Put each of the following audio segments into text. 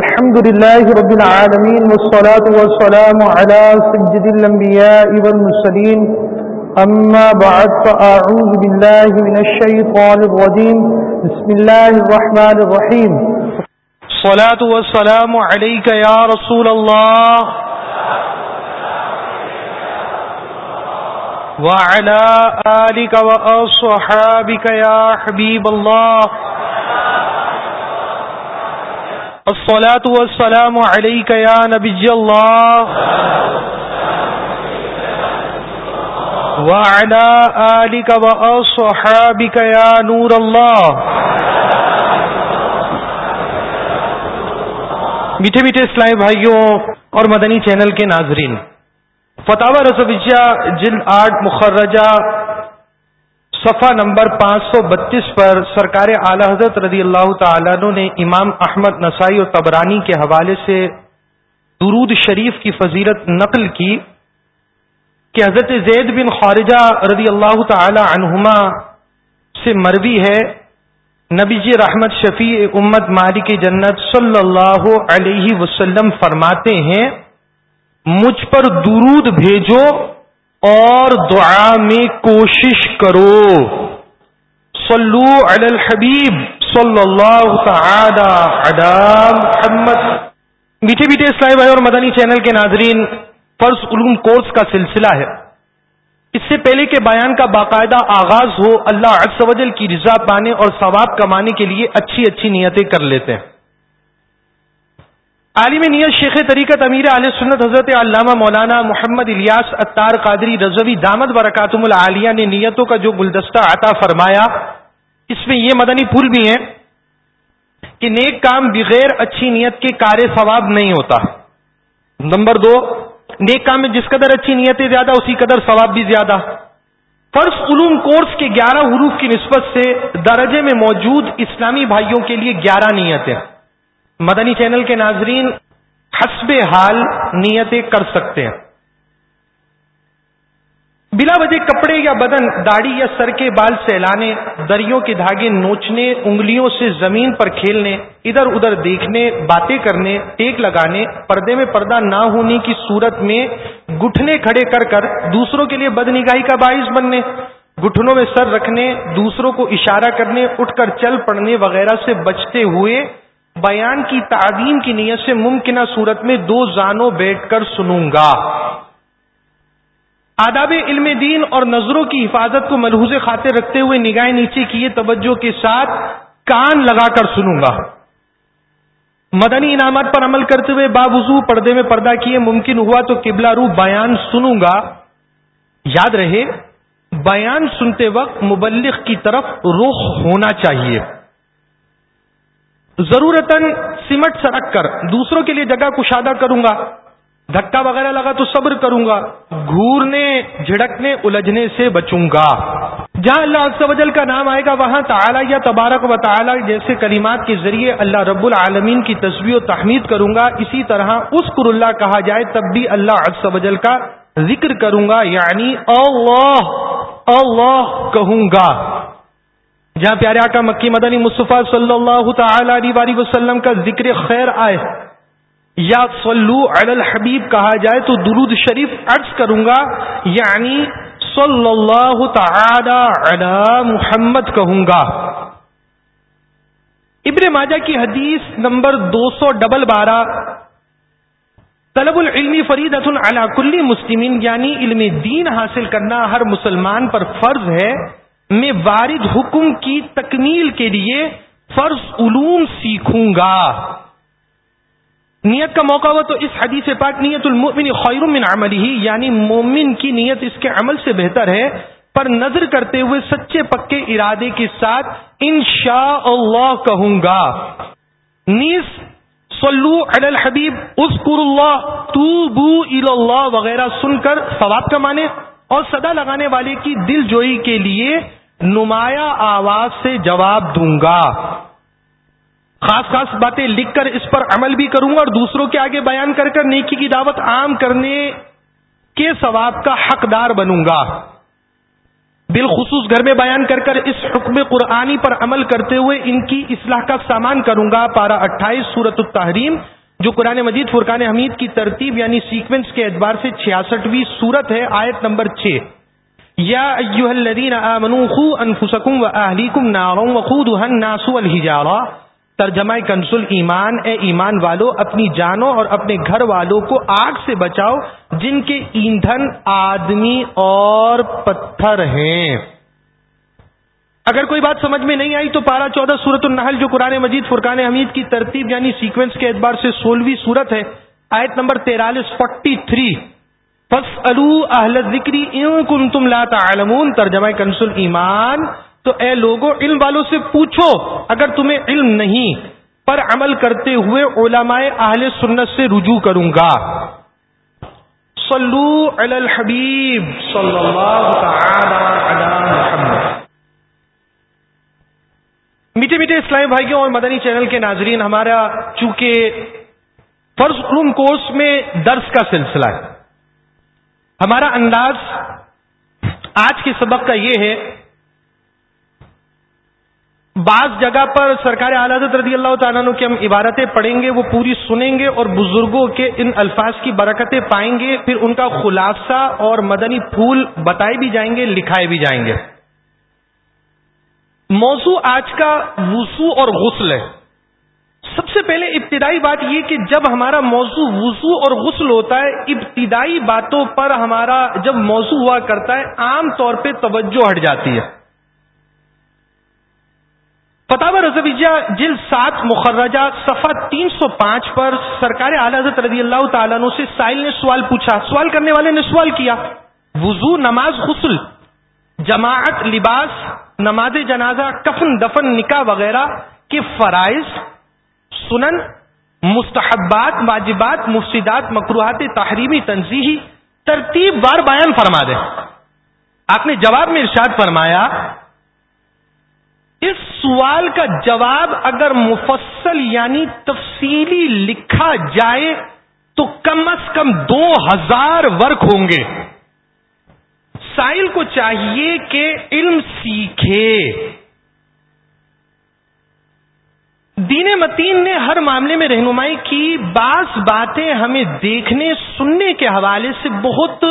الحمد لله رب العالمين والصلاة والسلام على سجد الأنبياء والمسلين أما بعد، فأعوذ بالله من الشيطان الرجيم. بسم الله الرحمن الرحيم. صلاة والسلام عليك يا رسول الله. وعلى آلك وأصحابك يا حبيب الله. الصلاة والسلام عليك يا نبي الله. وعلى آلك وأصحابك يا نور الله. میٹھے میٹھے اسلامی بھائیوں اور مدنی چینل کے ناظرین، فتح رسویہ جلد آٹھ مخرجہ صفحہ نمبر پانچ سو بتیس پر سرکار اعلی حضرت رضی اللہ تعالیٰ نے امام احمد نسائی اور تبرانی کے حوالے سے درود شریف کی فضیلت نقل کی کہ حضرت زید بن خارجہ رضی اللہ تعالی عنہما سے مروی ہے۔ نبی جی رحمت شفیع امت مالک جنت صلی اللہ علیہ وسلم فرماتے ہیں، مجھ پر درود بھیجو اور دعا میں کوشش کرو۔ صلو علی الحبیب صلی اللہ تعالی علی محمد۔ میٹھے میٹھے اسلائی بھائی اور مدنی چینل کے ناظرین، فرض علوم کورس کا سلسلہ ہے۔ اس سے پہلے کے بیان کا باقاعدہ آغاز ہو، اللہ عز و جل کی رضا پانے اور ثواب کمانے کے لیے اچھی اچھی نیتیں کر لیتے ہیں۔ عالم نیت شیخ طریقت امیر علیہ سنت حضرت علامہ مولانا محمد الیاس اتار قادری رضوی دامد برکاتم العالیہ نے نیتوں کا جو گلدستہ عطا فرمایا، اس میں یہ مدنی پھول بھی ہیں کہ نیک کام بغیر اچھی نیت کے کار ثواب نہیں ہوتا۔ نمبر دو، نیک کام میں جس قدر اچھی نیتیں زیادہ، اسی قدر ثواب بھی زیادہ۔ فرض علوم کورس کے گیارہ حروف کی نسبت سے درجے میں موجود اسلامی بھائیوں کے لیے گیارہ نیتیں۔ مدنی چینل کے ناظرین حسب حال نیتیں کر سکتے ہیں۔ بلا وجہ کپڑے یا بدن، داڑھی یا سر کے بال سہلانے دریوں کے دھاگے نوچنے، انگلیوں سے زمین پر کھیلنے، ادھر ادھر دیکھنے، باتیں کرنے، ٹیک لگانے، پردے میں پردہ نہ ہونے کی صورت میں گٹھنے کھڑے کر کر دوسروں کے لیے بد نگاہی کا باعث بننے، گٹھنوں میں سر رکھنے، دوسروں کو اشارہ کرنے، اٹھ کر چل پڑنے وغیرہ سے بچتے ہوئے بیان کی تعظیم کی نیت سے ممکنہ صورت میں دو زانوں بیٹھ کر سنوں گا۔ آداب علم دین اور نظروں کی حفاظت کو ملحوظ خاطر رکھتے ہوئے نگاہ نیچے کیے توجہ کے ساتھ کان لگا کر سنوں گا۔ مدنی انعامات پر عمل کرتے ہوئے بابوزو پردے میں پردہ کیے ممکن ہوا تو قبلہ رو بیان سنوں گا۔ یاد رہے، بیان سنتے وقت مبلغ کی طرف رخ ہونا چاہیے۔ ضرورت سمٹ سرک کر، دوسروں کے لیے جگہ کشادہ کروں گا دھکا وغیرہ لگا تو صبر کروں گا گھورنے، جھڑکنے، الجھنے سے بچوں گا جہاں اللہ وجل کا نام آئے گا، وہاں تعالی یا تبارک و تعالی جیسے کلمات کے ذریعے اللہ رب العالمین کی تصویر و تحمید کروں گا اسی طرح اس اللہ کہا جائے، تب بھی اللہ وجل کا ذکر کروں گا یعنی اللہ اللہ کہوں گا جہاں پیارے آقا مکی مدنی مصطفیٰ صلی اللہ تعالی علیہ وسلم کا ذکر خیر آئے، یا صلو علی الحبیب کہا جائے تو درود شریف عرض کروں گا یعنی صلی اللہ تعالی علی محمد کہوں گا۔ ابن ماجہ کی حدیث نمبر دو سو ڈبل بارہ، طلب العلمی فرید علی کلی مسلمین یعنی علم دین حاصل کرنا ہر مسلمان پر فرض ہے۔ میں وارد حکم کی تکمیل کے لیے فرض علوم سیکھوں گا۔ نیت کا موقع ہوا تو اس حدیث پاک نیت المؤمن خیر من عملی ہی یعنی مومن کی نیت اس کے عمل سے بہتر ہے، پر نظر کرتے ہوئے سچے پکے ارادے کے ساتھ انشاء اللہ کہوں گا۔ نیس صلو علی الحبیب اسکر اللہ تو بو اللہ وغیرہ سن کر ثواب کمانے اور صدا لگانے والے کی دل جوئی کے لیے نمایاں آواز سے جواب دوں گا۔ خاص خاص باتیں لکھ کر اس پر عمل بھی کروں گا اور دوسروں کے آگے بیان کر کر نیکی کی دعوت عام کرنے کے ثواب کا حقدار بنوں گا۔ بالخصوص گھر میں بیان کر کر اس حکم قرآنی پر عمل کرتے ہوئے ان کی اصلاح کا سامان کروں گا۔ پارا اٹھائیس صورت التحریم، جو قرآن مجید فرقان حمید کی ترتیب یعنی سیکوینس کے اعتبار سے چھیاسٹھویں صورت ہے، آیت نمبر چھ۔ یا انفسکم و اہلیکم ناروں وقودها الناس والحجارہ ترجمہ کنسل ایمان، اے ایمان والو، اپنی جانوں اور اپنے گھر والوں کو آگ سے بچاؤ جن کے ایندھن آدمی اور پتھر ہیں۔ اگر کوئی بات سمجھ میں نہیں آئی تو پارا چودہ سورت النحل جو قرآن مجید، فرقان حمید کی ترتیب یعنی سیکوینس کے اعتبار سے سولہویں سورت ہے، آیت نمبر تیرالیس فورٹی تھری فس اہل ذکری کن تم لاتا ترجمہ کنسل ایمان، تو اے لوگوں علم والوں سے پوچھو، اگر تمہیں علم نہیں، پر عمل کرتے ہوئے علماء اہل سنت سے رجوع کروں گا۔ صلو علی الحبیب صلی اللہ تعالی علی محمد۔ میٹھے میٹھے اسلامی بھائیوں اور مدنی چینل کے ناظرین، ہمارا چونکہ فرض علوم کورس میں درس کا سلسلہ ہے ہمارا انداز آج کے سبق کا یہ ہے، بعض جگہ پر سرکار اعلیٰ رضی اللہ تعالیٰ کی ہم عبارتیں پڑھیں گے، وہ پوری سنیں گے اور بزرگوں کے ان الفاظ کی برکتیں پائیں گے، پھر ان کا خلاصہ اور مدنی پھول بتائے بھی جائیں گے، لکھائے بھی جائیں گے۔ موضوع آج کا وضو اور غسل ہے۔ پہلے ابتدائی بات یہ کہ جب ہمارا موضوع وضو اور غسل ہوتا ہے، ابتدائی باتوں پر ہمارا جب موضوع ہوا کرتا ہے، عام طور پہ توجہ ہٹ جاتی ہے۔ فتح رضویہ جل سات، مخرجہ صفحہ تین سو پانچ پر سرکار اعلی حضرت رضی اللہ تعالیٰ عنہ سے سائل نے سوال پوچھا۔ سوال کرنے والے نے سوال کیا۔ وضو، نماز، غسل، جماعت، لباس، نماز جنازہ، کفن، دفن، نکاح وغیرہ کے فرائض سنن، مستحبات، واجبات، مفسدات مقروحات تحریمی تنظیحی ترتیب بار بیان فرما دے۔ آپ نے جواب میں ارشاد فرمایا، اس سوال کا جواب اگر مفصل یعنی تفصیلی لکھا جائے تو کم از کم دو ہزار ورک ہوں گے۔ سائل کو چاہیے کہ علم سیکھے۔ دین متین نے ہر معاملے میں رہنمائی کی۔ بعض باتیں ہمیں دیکھنے، سننے کے حوالے سے بہت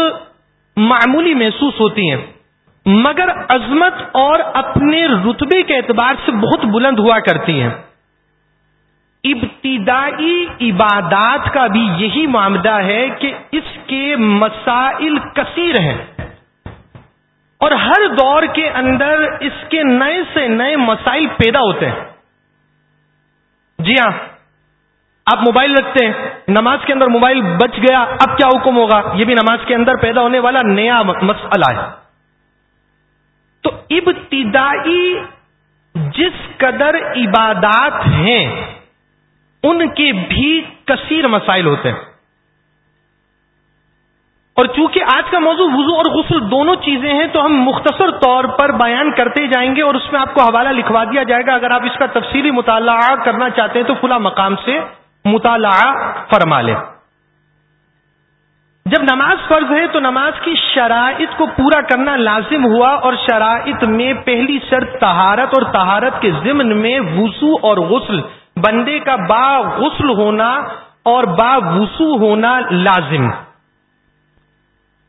معمولی محسوس ہوتی ہیں۔ مگر عظمت اور اپنے رتبے کے اعتبار سے بہت بلند ہوا کرتی ہیں۔ ابتدائی عبادات کا بھی یہی معاملہ ہے کہ اس کے مسائل کثیر ہیں۔ اور ہر دور کے اندر اس کے نئے سے نئے مسائل پیدا ہوتے ہیں۔ جی ہاں۔ آپ موبائل رکھتے ہیں۔ نماز کے اندر موبائل بچ گیا، اب کیا حکم ہوگا؟ یہ بھی نماز کے اندر پیدا ہونے والا نیا مسئلہ ہے۔ تو ابتدائی جس قدر عبادات ہیں، ان کے بھی کثیر مسائل ہوتے ہیں۔ اور چونکہ آج کا موضوع وضو اور غسل دونوں چیزیں ہیں، تو ہم مختصر طور پر بیان کرتے جائیں گے اور اس میں آپ کو حوالہ لکھوا دیا جائے گا۔ اگر آپ اس کا تفصیلی مطالعہ کرنا چاہتے ہیں، تو کھلا مقام سے مطالعہ فرما لیں۔ جب نماز فرض ہے، تو نماز کی شرائط کو پورا کرنا لازم ہوا اور شرائط میں پہلی شرط تہارت اور تہارت کے ضمن میں وضو اور غسل۔ بندے کا با غسل ہونا اور با وضو ہونا لازم۔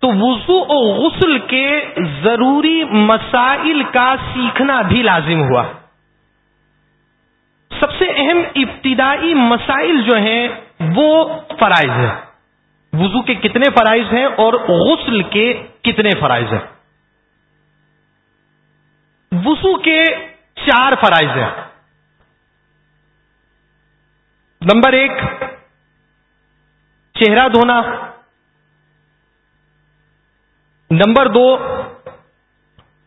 تو وضو اور غسل کے ضروری مسائل کا سیکھنا بھی لازم ہوا۔ سب سے اہم ابتدائی مسائل جو ہیں، وہ فرائض ہیں۔ وضو کے کتنے فرائض ہیں اور غسل کے کتنے فرائض ہیں۔ وضو کے چار فرائض ہیں۔ نمبر ایک، چہرہ دھونا۔ نمبر دو،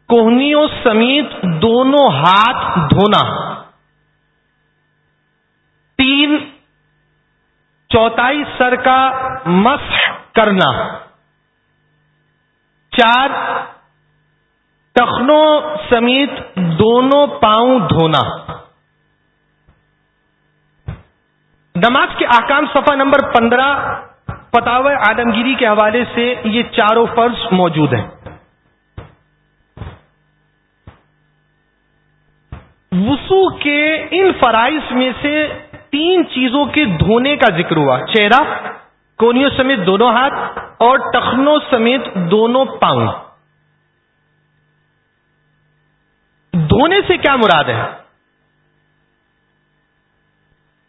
کوہنیوں سمیت دونوں ہاتھ دھونا۔ تین چوتھائی سر کا مسح کرنا۔ چار ٹخنوں سمیت دونوں پاؤں دھونا۔ نماز کے آکام صفحہ نمبر پندرہ فتح عالمگیری کے حوالے سے یہ چاروں فرض موجود ہیں۔ وسو کے ان فرائض میں سے تین چیزوں کے دھونے کا ذکر ہوا۔ چہرہ، کونیوں سمیت دونوں ہاتھ اور ٹخنوں سمیت دونوں پاؤں۔ دھونے سے کیا مراد ہے؟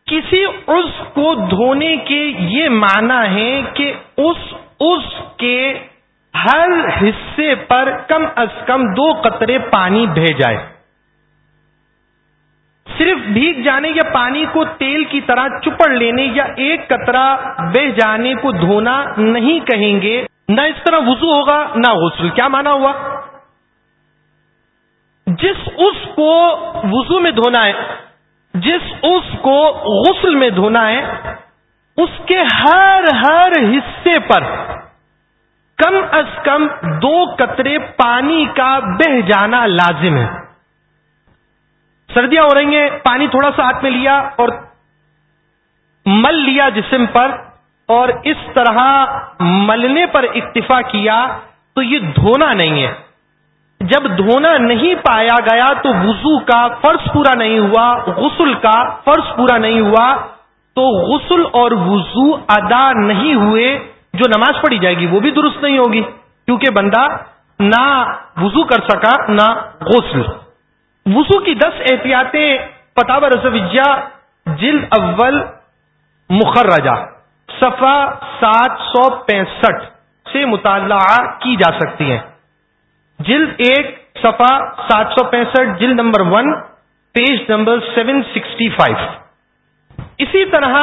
کسی اس کو دھونے کے یہ معنی ہے کہ اس اس کے ہر حصے پر کم از کم دو قطرے پانی بہ جائے۔ صرف بھیگ جانے یا پانی کو تیل کی طرح چپڑ لینے یا ایک قطرہ بہ جانے کو دھونا نہیں کہیں گے، نہ اس طرح وضو ہوگا نہ غسل۔ کیا مانا ہوا؟ جس اس کو وضو میں دھونا ہے جس اس کو غسل میں دھونا ہے، اس کے ہر ہر حصے پر کم از کم دو قطرے پانی کا بہ جانا لازم ہے۔ سردیاں ہو رہی ہیں، پانی تھوڑا سا ہاتھ میں لیا اور مل لیا جسم پر اور اس طرح ملنے پر اکتفا کیا تو یہ دھونا نہیں ہے۔ جب دھونا نہیں پایا گیا تو وضو کا فرض پورا نہیں ہوا، غسل کا فرض پورا نہیں ہوا، تو غسل اور وضو ادا نہیں ہوئے، جو نماز پڑھی جائے گی وہ بھی درست نہیں ہوگی، کیونکہ بندہ نہ وضو کر سکا، نہ غسل۔ وضو کی دس احتیاطیں پتاب رسوجا جلد اول، مخرجہ صفا سات سو پینسٹھ سے مطالعہ کی جا سکتی ہیں۔ جلد ایک صفا سات سو پینسٹھ، جلد number one, page number seven sixty five. اسی طرح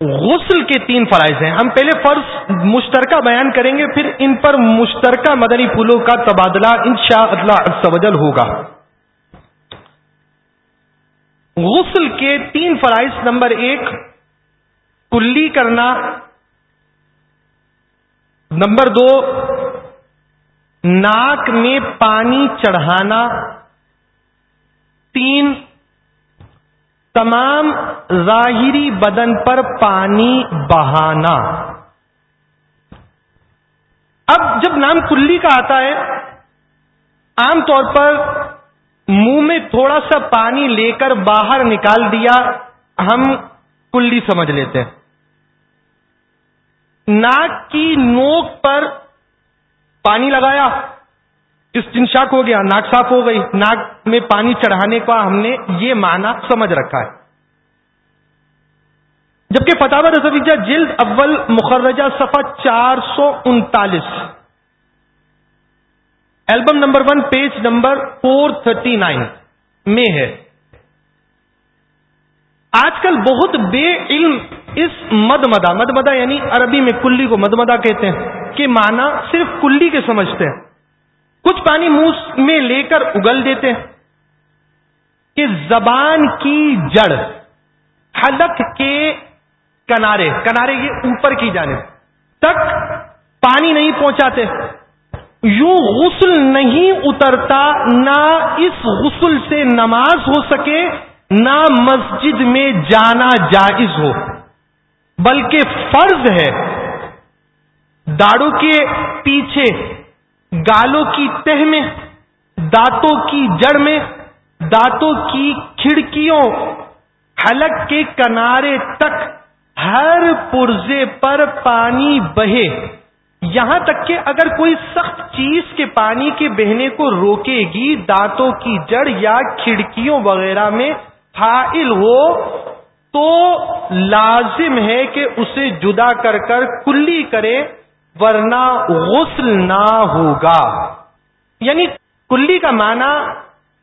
غسل کے تین فرائض ہیں۔ ہم پہلے فرض مشترکہ بیان کریں گے، پھر ان پر مشترکہ مدنی پھولوں کا تبادلہ ان شاء اللہ ہوگا۔ غسل کے تین فرائض، نمبر ایک، کلی کرنا، نمبر دو ناک میں پانی چڑھانا، تین تمام ظاہری بدن پر پانی بہانا۔ اب جب نام کلی کا آتا ہے، عام طور پر منہ میں تھوڑا سا پانی لے کر باہر نکال دیا ہم کلی سمجھ لیتے ہیں۔ ناک کی نوک پر پانی لگایا۔ استنشاق ہو گیا، ناک صاف ہو گئی۔ ناک میں پانی چڑھانے کا ہم نے یہ معنی سمجھ رکھا ہے۔ جبکہ فتح رضویجہ جلد اول مخرجہ صفحہ چار سو انتالیس۔ Album number one page number four thirty nine میں ہے۔ آج کل بہت بے علم اس مد مدا مد مدا یعنی عربی میں کلی کو مد مدا کہتے ہیں۔ کہ معنی صرف کلی کے سمجھتے ہیں۔ کچھ پانی منہ میں لے کر اگل دیتے ہیں۔ کہ زبان کی جڑ، حلق کے کنارے کنارے یہ اوپر کی جانب تک پانی نہیں پہنچاتے۔ یوں غسل نہیں اترتا، نہ اس غسل سے نماز ہو سکے، نہ مسجد میں جانا جائز ہو۔ بلکہ فرض ہے داڑوں کے پیچھے، گالوں کی تہ میں، دانتوں کی جڑ میں، دانتوں کی کھڑکیوں، حلق کے کنارے تک ہر پرزے پر پانی بہے۔ یہاں تک کہ اگر کوئی سخت چیز کے پانی کے بہنے کو روکے گی، دانتوں کی جڑ یا کھڑکیوں وغیرہ میں حائل ہو، تو لازم ہے کہ اسے جدا کر کر کلی کرے۔ ورنہ غسل نہ ہوگا۔ یعنی کلی کا معنی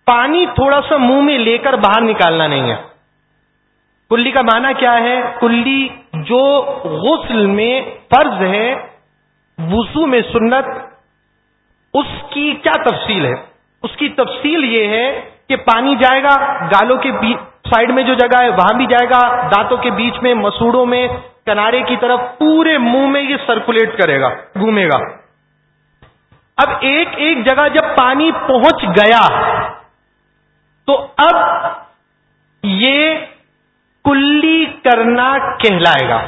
پانی تھوڑا سا منہ میں لے کر باہر نکالنا نہیں ہے۔ کلی کا معنی کیا ہے؟ کلی جو غسل میں فرض ہے، وضو میں سنت، اس کی کیا تفصیل ہے؟ اس کی تفصیل یہ ہے کہ پانی جائے گا، گالوں کے سائڈ میں جو جگہ ہے، وہاں بھی جائے گا، دانتوں کے بیچ میں، مسوڑوں میں کنارے کی طرف پورے منہ میں یہ سرکولیٹ کرے گا، گھومے گا۔ اب ایک ایک جگہ جب پانی پہنچ گیا، تو اب یہ کلی کرنا کہلائے گا۔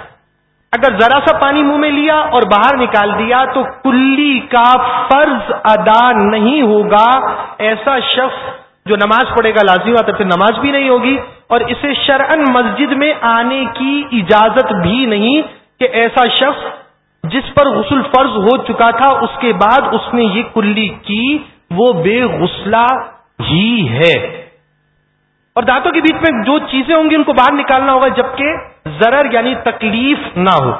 اگر ذرا سا پانی منہ میں لیا اور باہر نکال دیا، تو کلی کا فرض ادا نہیں ہوگا۔ ایسا شخص جو نماز پڑھے گا، لازمی بات ہے، پھر نماز بھی نہیں ہوگی۔ اور اسے شرعن مسجد میں آنے کی اجازت بھی نہیں کہ ایسا شخص جس پر غسل فرض ہو چکا تھا، اس کے بعد اس نے یہ کلی کی، وہ بے غسلہ ہی ہے۔ اور دانتوں کے بیچ میں جو چیزیں ہوں گی، ان کو باہر نکالنا ہوگا، جبکہ ضرر یعنی تکلیف نہ ہو۔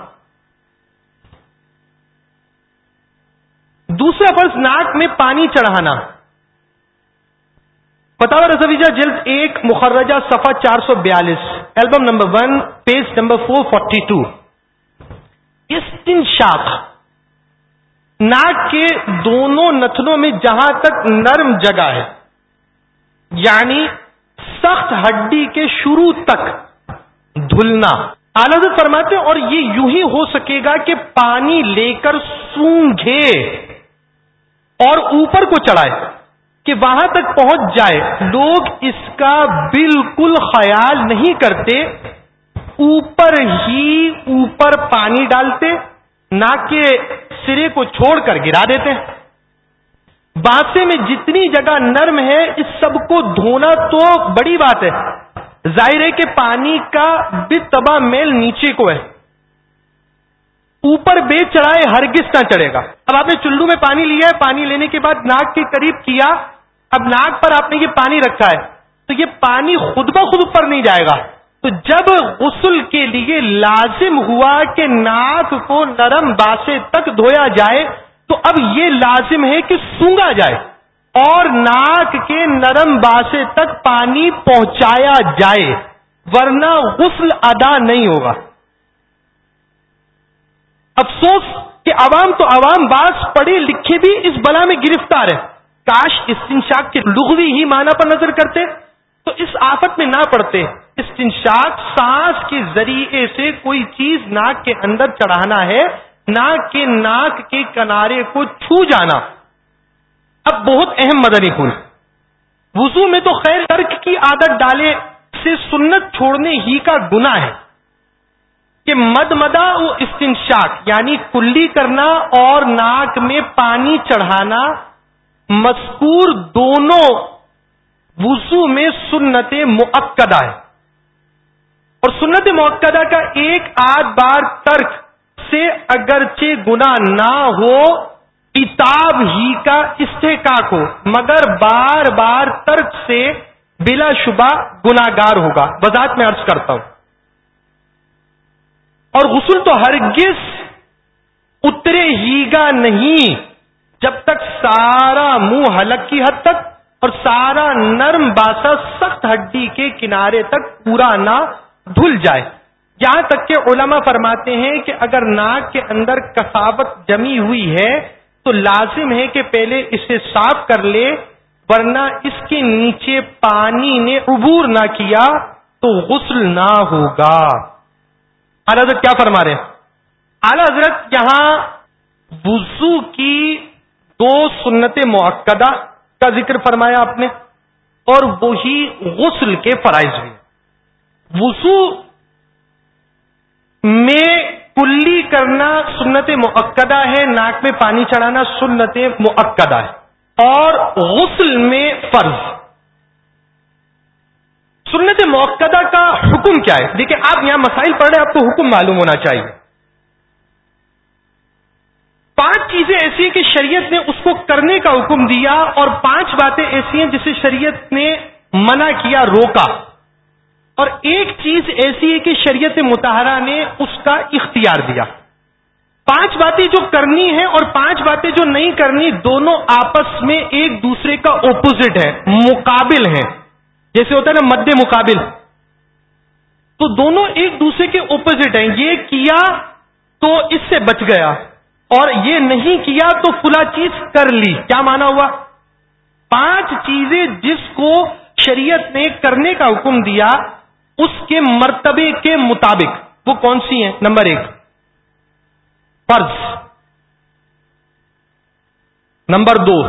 دوسرا فرض ناک میں پانی چڑھانا۔ بتاوا رضویجا جلد ایک، مخرجہ صفحہ چار سو بیالیس، album number one, page number four forty two شاخ، ناک کے دونوں نتنوں میں جہاں تک نرم جگہ ہے یعنی سخت ہڈی کے شروع تک دھلنا۔ آلد فرماتے اور یہ یوں ہی ہو سکے گا کہ پانی لے کر سونگھے اور اوپر کو چڑھائے۔ کہ وہاں تک پہنچ جائے، لوگ اس کا بالکل خیال نہیں کرتے، اوپر ہی اوپر پانی ڈالتے ناک کے سرے کو چھوڑ کر گرا دیتے بانسے میں جتنی جگہ نرم ہے، اس سب کو دھونا تو بڑی بات ہے۔ ظاہر ہے کہ پانی کا بھی تباہ میل نیچے کو ہے۔ اوپر بے چڑھائے ہرگز نہ چڑھے گا۔ اب آپ نے چلو میں پانی لیا ہے، پانی لینے کے بعد ناک کے قریب کیا۔ اب ناک پر آپ نے یہ پانی رکھا ہے تو یہ پانی خود بخود اوپر نہیں جائے گا۔ تو جب غسل کے لیے لازم ہوا کہ ناک کو نرم باسے تک دھویا جائے، تو اب یہ لازم ہے کہ سونگا جائے اور ناک کے نرم باسے تک پانی پہنچایا جائے، ورنہ غسل ادا نہیں ہوگا۔ افسوس کہ عوام تو عوام باس پڑھے لکھے بھی اس بلا میں گرفتار ہے کاش استنشاق کے لغوی ہی معنی پر نظر کرتے تو اس آفت میں نہ پڑتے۔ استنشاق سانس کے ذریعے سے کوئی چیز ناک کے اندر چڑھانا ہے، ناک کے ناک کے کنارے کو چھو جانا۔ اب بہت اہم مدنی پھول وضو میں تو خیر ترک کی عادت ڈالے سے سنت چھوڑنے ہی کا گنا ہے۔ کہ مد مدا وہ استنشاق یعنی کلی کرنا اور ناک میں پانی چڑھانا مذکور دونوں وضو میں سنت معقدہ ہے۔ اور سنت معقدہ کا ایک آدھ بار ترک سے اگرچہ گنا نہ ہو، کتاب ہی کا استحقاق ہو، مگر بار بار ترک سے بلا شبہ گناگار ہوگا۔ وضاحت میں عرض کرتا ہوں۔ اور غسل تو ہرگز اترے ہی گا نہیں۔ جب تک سارا منہ حلق کی حد تک اور سارا نرم باسا سخت ہڈی کے کنارے تک پورا نہ دھل جائے۔ یہاں تک کہ علماء فرماتے ہیں کہ اگر ناک کے اندر کساوت جمی ہوئی ہے تو لازم ہے کہ پہلے اسے صاف کر لے، ورنہ اس کے نیچے پانی نے عبور نہ کیا تو غسل نہ ہوگا۔ اعلی حضرت کیا فرما رہے اعلی حضرت یہاں وضو کی دو سنت معقدہ کا ذکر فرمایا آپ نے اور وہی غسل کے فرائض بھی وضو میں کلی کرنا سنت معقدہ ہے، ناک میں پانی چڑھانا سنت معقدہ ہے۔ اور غسل میں فرض۔ سنت موقع کا حکم کیا ہے؟ دیکھیں آپ یہاں مسائل پڑھ رہے ہیں، آپ کو حکم معلوم ہونا چاہیے۔ پانچ چیزیں ایسی ہیں کہ شریعت نے اس کو کرنے کا حکم دیا اور پانچ باتیں ایسی ہیں جسے شریعت نے منع کیا، روکا۔ اور ایک چیز ایسی ہے کہ شریعت متحرہ نے اس کا اختیار دیا۔ پانچ باتیں جو کرنی ہیں اور پانچ باتیں جو نہیں کرنی، دونوں آپس میں ایک دوسرے کا اپوزٹ ہے مقابل ہیں۔ جیسے ہوتا ہے نا، مد مقابل۔ تو دونوں ایک دوسرے کے اپوزٹ ہیں۔ یہ کیا تو اس سے بچ گیا۔ اور یہ نہیں کیا تو فلا چیز کر لی۔ کیا مانا ہوا؟ پانچ چیزیں جس کو شریعت نے کرنے کا حکم دیا، اس کے مرتبے کے مطابق۔ وہ کون سی ہیں؟ نمبر ایک۔ فرض۔ نمبر دو۔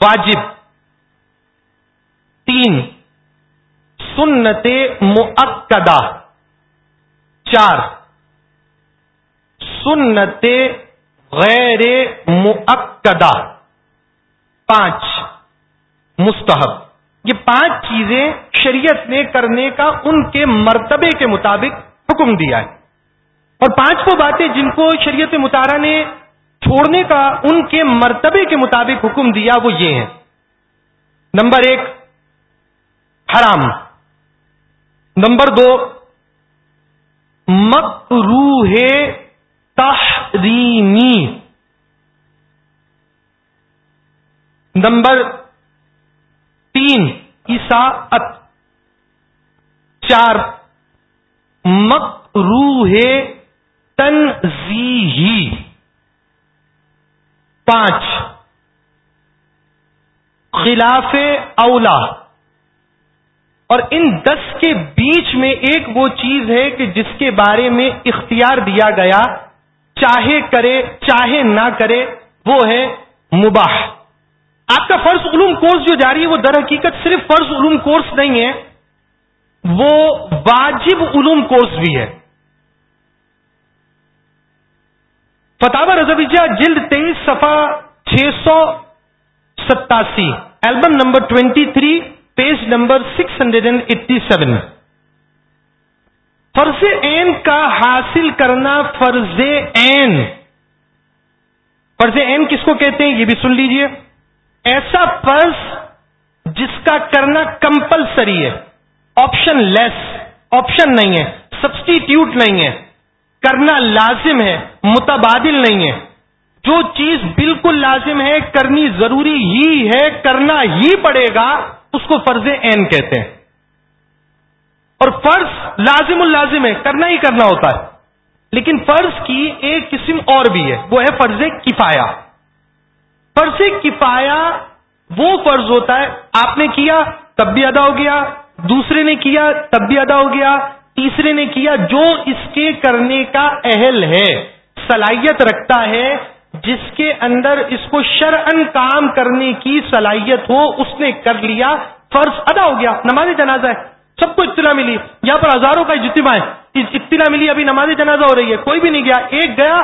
واجب۔ تین۔ سنت معقدہ چار۔ سنت غیر معقدہ پانچ۔ مستحب۔ یہ پانچ چیزیں شریعت نے کرنے کا ان کے مرتبے کے مطابق حکم دیا ہے۔ اور پانچ وہ باتیں جن کو شریعت مطالعہ نے چھوڑنے کا ان کے مرتبے کے مطابق حکم دیا وہ یہ ہے نمبر ایک، حرام۔ نمبر دو، مکروہ تحریمی۔ نمبر تین عیساط چار مکروہ تنزیہی۔ پانچ، خلاف اولا اور ان دس کے بیچ میں ایک وہ چیز ہے کہ جس کے بارے میں اختیار دیا گیا چاہے کرے، چاہے نہ کرے، وہ ہے مباح۔ آپ کا فرض علوم کورس جو جاری ہے وہ در حقیقت صرف فرض علوم کورس نہیں ہے، وہ واجب علوم کورس بھی ہے۔ فتح رضویجہ جی، جلد تیئیس صفحہ چھ سو ستاسی، album number twenty three, page number six hundred and eighty seven. فرض این کا حاصل کرنا فرض این فرض این کس کو کہتے ہیں؟ یہ بھی سن لیجیے۔ ایسا فرض جس کا کرنا کمپلسری ہے۔ آپشن لیس، آپشن نہیں ہے۔ سبسٹیٹیوٹ نہیں ہے۔ کرنا لازم ہے، متبادل نہیں ہے۔ جو چیز بالکل لازم ہے، کرنی ضروری ہی ہے، کرنا ہی پڑے گا، اس کو فرض این کہتے ہیں۔ اور فرض لازم اللازم ہے، کرنا ہی کرنا ہوتا ہے۔ لیکن فرض کی ایک قسم اور بھی ہے، وہ ہے فرض کفایا فرض کفایا وہ فرض ہوتا ہے، آپ نے کیا، تب بھی ادا ہو گیا، دوسرے نے کیا، تب بھی ادا ہو گیا، تیسرے نے کیا، جو اس کے کرنے کا اہل ہے، صلاحیت رکھتا ہے، جس کے اندر اس کو شرعن کام کرنے کی صلاحیت ہو، اس نے کر لیا، فرض ادا ہو گیا، نماز جنازہ ہے۔ سب کو اطلاع ملی۔ یہاں پر ہزاروں کا اجتماع ہے۔ اطلاع ملی، ابھی نماز جنازہ ہو رہی ہے۔ کوئی بھی نہیں گیا۔ ایک گیا،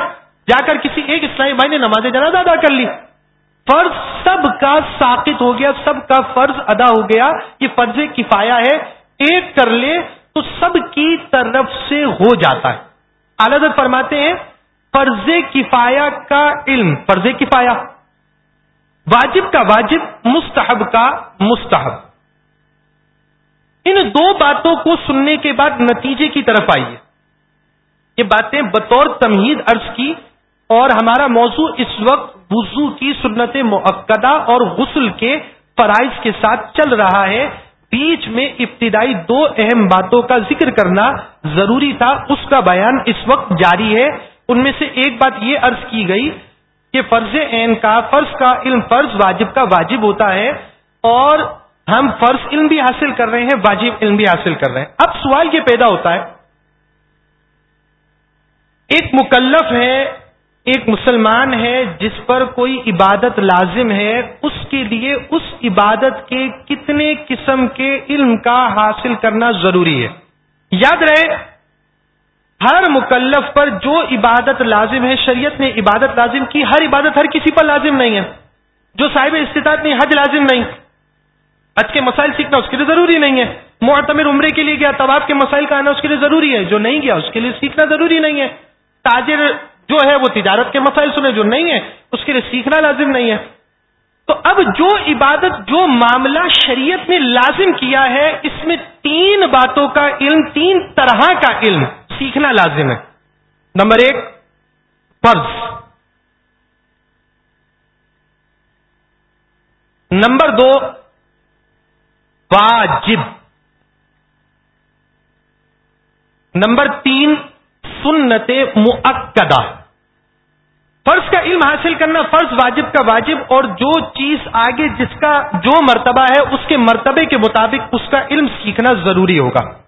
جا کر کسی ایک اسلامی بھائی نے نماز جنازہ ادا کر لی۔ فرض سب کا ساقت ہو گیا، سب کا فرض ادا ہو گیا۔ یہ فرض کفایا ہے۔ ایک کر لے تو سب کی طرف سے ہو جاتا ہے۔ اعلی فرماتے ہیں، فرض کفایا کا علم۔ فرض کفایا واجب کا واجب، مستحب کا مستحب۔ ان دو باتوں کو سننے کے بعد نتیجے کی طرف آئیے۔ یہ باتیں بطور تمہید عرض کی اور ہمارا موضوع اس وقت وضو کی سنت معقدہ اور غسل کے فرائض کے ساتھ چل رہا ہے۔ بیچ میں ابتدائی دو اہم باتوں کا ذکر کرنا ضروری تھا۔ اس کا بیان اس وقت جاری ہے۔ ان میں سے ایک بات یہ عرض کی گئی کہ فرض عین کا، فرض کا علم فرض، واجب کا واجب ہوتا ہے اور ہم فرض علم بھی حاصل کر رہے ہیں، واجب علم بھی حاصل کر رہے ہیں۔ اب سوال یہ پیدا ہوتا ہے، ایک مکلف ہے، ایک مسلمان ہے جس پر کوئی عبادت لازم ہے، اس کے لیے اس عبادت کے کتنے قسم کے علم کا حاصل کرنا ضروری ہے۔ یاد رہے، ہر مکلف پر جو عبادت لازم ہے، شریعت نے عبادت لازم کی، ہر عبادت ہر کسی پر لازم نہیں ہے۔ جو صاحب استطاعت نہیں، حج لازم نہیں۔ حج کے مسائل سیکھنا اس کے لیے ضروری نہیں ہے۔ معتمر عمرے کے لیے گیا طباب کے مسائل کا آنا اس کے لیے ضروری ہے۔ جو نہیں گیا، اس کے لیے سیکھنا ضروری نہیں ہے۔ تاجر جو ہے، وہ تجارت کے مسائل سنے، جو نہیں ہے، اس کے لیے سیکھنا لازم نہیں ہے۔ تو اب جو عبادت، جو معاملہ شریعت نے لازم کیا ہے، اس میں تین باتوں کا علم، تین طرح کا علم سیکھنا لازم ہے۔ نمبر ایک، فرض۔ نمبر دو واجب۔ نمبر تین، سنت معقدہ فرض کا علم حاصل کرنا فرض واجب کا واجب اور جو چیز آگے جس کا جو مرتبہ ہے، اس کے مرتبے کے مطابق اس کا علم سیکھنا ضروری ہوگا۔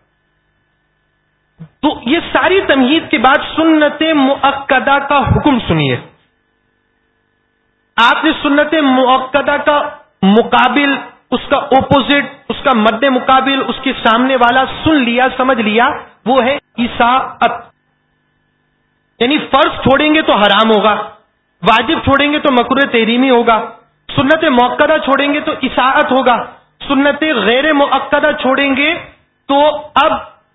تو یہ ساری تمہید کے بعد سنت معقدہ کا حکم سنیے۔ آپ نے سنت معقدہ کا مقابل اس کا اپوزٹ اس کا مد مقابل، اس کے سامنے والا سن لیا، سمجھ لیا، وہ ہے عیساط یعنی فرض چھوڑیں گے تو حرام ہوگا، واجب چھوڑیں گے تو مکر تحریمی ہوگا، سنت موقع چھوڑیں گے تو اساعت ہوگا، سنت غیر معقدہ چھوڑیں گے تو اب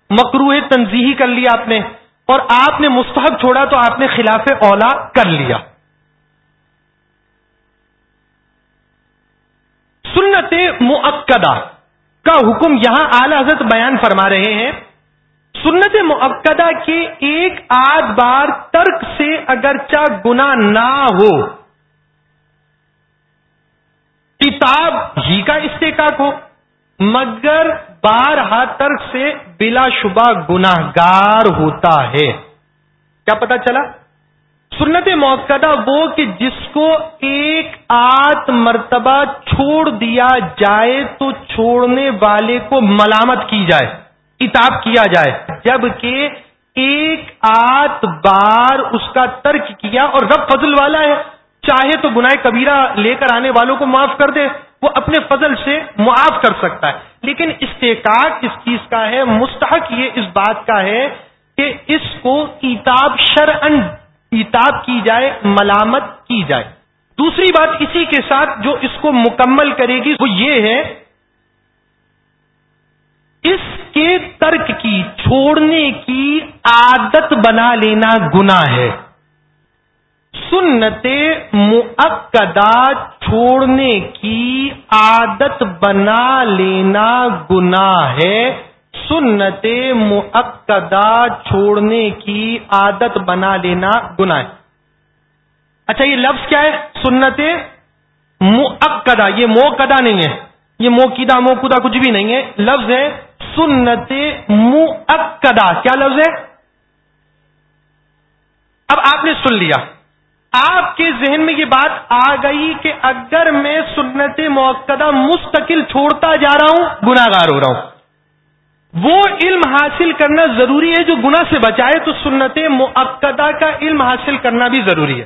مکرو تنظیحی کر لیا آپ نے، اور آپ نے مستحب چھوڑا تو آپ نے خلاف اولا کر لیا۔ سنت معقدہ کا حکم یہاں اعلی حضرت بیان فرما رہے ہیں۔ سنت معقدہ کے ایک آدھ بار ترک سے اگرچہ گنا نہ ہو۔ کتاب ہی کا استحکاق ہو، مگر بار ہاتھ ترک سے بلا شبہ گناہ گار ہوتا ہے۔ کیا پتا چلا؟ سنت موقع وہ کہ جس کو ایک آت مرتبہ چھوڑ دیا جائے تو چھوڑنے والے کو ملامت کی جائے کتاب کیا جائے۔ جبکہ ایک آت بار اس کا ترک کیا اور رب فضل والا ہے، چاہے تو گناہ کبیرہ لے کر آنے والوں کو معاف کر دے، وہ اپنے فضل سے معاف کر سکتا ہے۔ لیکن استحکاق اس چیز کا ہے؟ مستحق یہ اس بات کا ہے کہ اس کو کتاب شرعن کتاب کی جائے، ملامت کی جائے۔ دوسری بات اسی کے ساتھ جو اس کو مکمل کرے گی، وہ یہ ہے، اس کے ترک کی، چھوڑنے کی عادت بنا لینا گنا ہے۔ سنت معقدہ چھوڑنے کی عادت بنا لینا گنا ہے۔ سنت معقدہ چھوڑنے کی عادت بنا لینا گنا ہے۔ اچھا یہ لفظ کیا ہے؟ سنت معقدہ یہ موقدہ نہیں ہے۔ یہ موقدہ موقدہ کچھ بھی نہیں ہے۔ لفظ ہے سنت معقدہ کیا لفظ ہے؟ اب آپ نے سن لیا۔ آپ کے ذہن میں یہ بات آ گئی کہ اگر میں سنت موقع مستقل چھوڑتا جا رہا ہوں گناگار ہو رہا ہوں۔ وہ علم حاصل کرنا ضروری ہے جو گنا سے بچائے، تو سنت معقدہ کا علم حاصل کرنا بھی ضروری ہے۔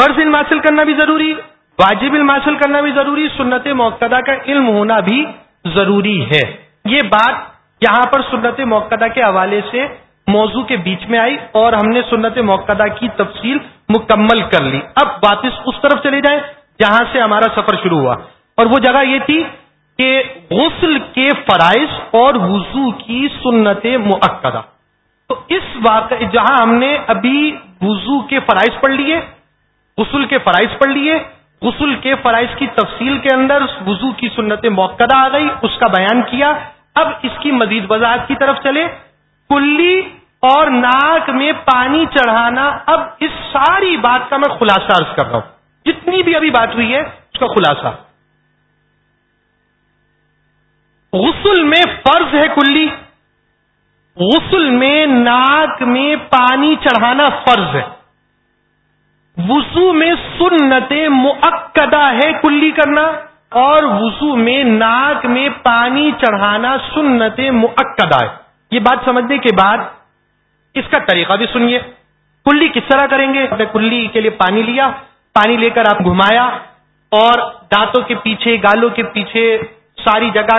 فرض علم حاصل کرنا بھی ضروری، واجب علم حاصل کرنا بھی ضروری، سنت موقع کا علم ہونا بھی ضروری ہے۔ یہ بات یہاں پر سنت موقع کے حوالے سے موضوع کے بیچ میں آئی اور ہم نے سنت موقع کی تفصیل مکمل کر لی۔ اب واپس اس طرف چلے جائیں جہاں سے ہمارا سفر شروع ہوا۔ اور وہ جگہ یہ تھی کہ غسل کے فرائض اور وضو کی سنت معقدہ تو اس واقع جہاں ہم نے ابھی وضو کے فرائض پڑھ لیے، غسل کے فرائض پڑھ لیے، غسل کے فرائض کی تفصیل کے اندر وضو کی سنت موقع آ گئی، اس کا بیان کیا۔ اب اس کی مزید وضاحت کی طرف چلے کلی اور ناک میں پانی چڑھانا، اب اس ساری بات کا میں خلاصہ عرض کر رہا ہوں۔ جتنی بھی ابھی بات ہوئی ہے، اس کا خلاصہ۔ غسل میں فرض ہے کلی۔ غسل میں ناک میں پانی چڑھانا فرض ہے۔ وضو میں سنت معقدہ ہے کلی کرنا اور وضو میں ناک میں پانی چڑھانا سنت معقدہ ہے۔ یہ بات سمجھنے کے بعد اس کا طریقہ بھی سنیے۔ کلی کس طرح کریں گے؟ کلی کے لیے پانی لیا، پانی لے کر آپ گھمایا اور دانتوں کے پیچھے، گالوں کے پیچھے ساری جگہ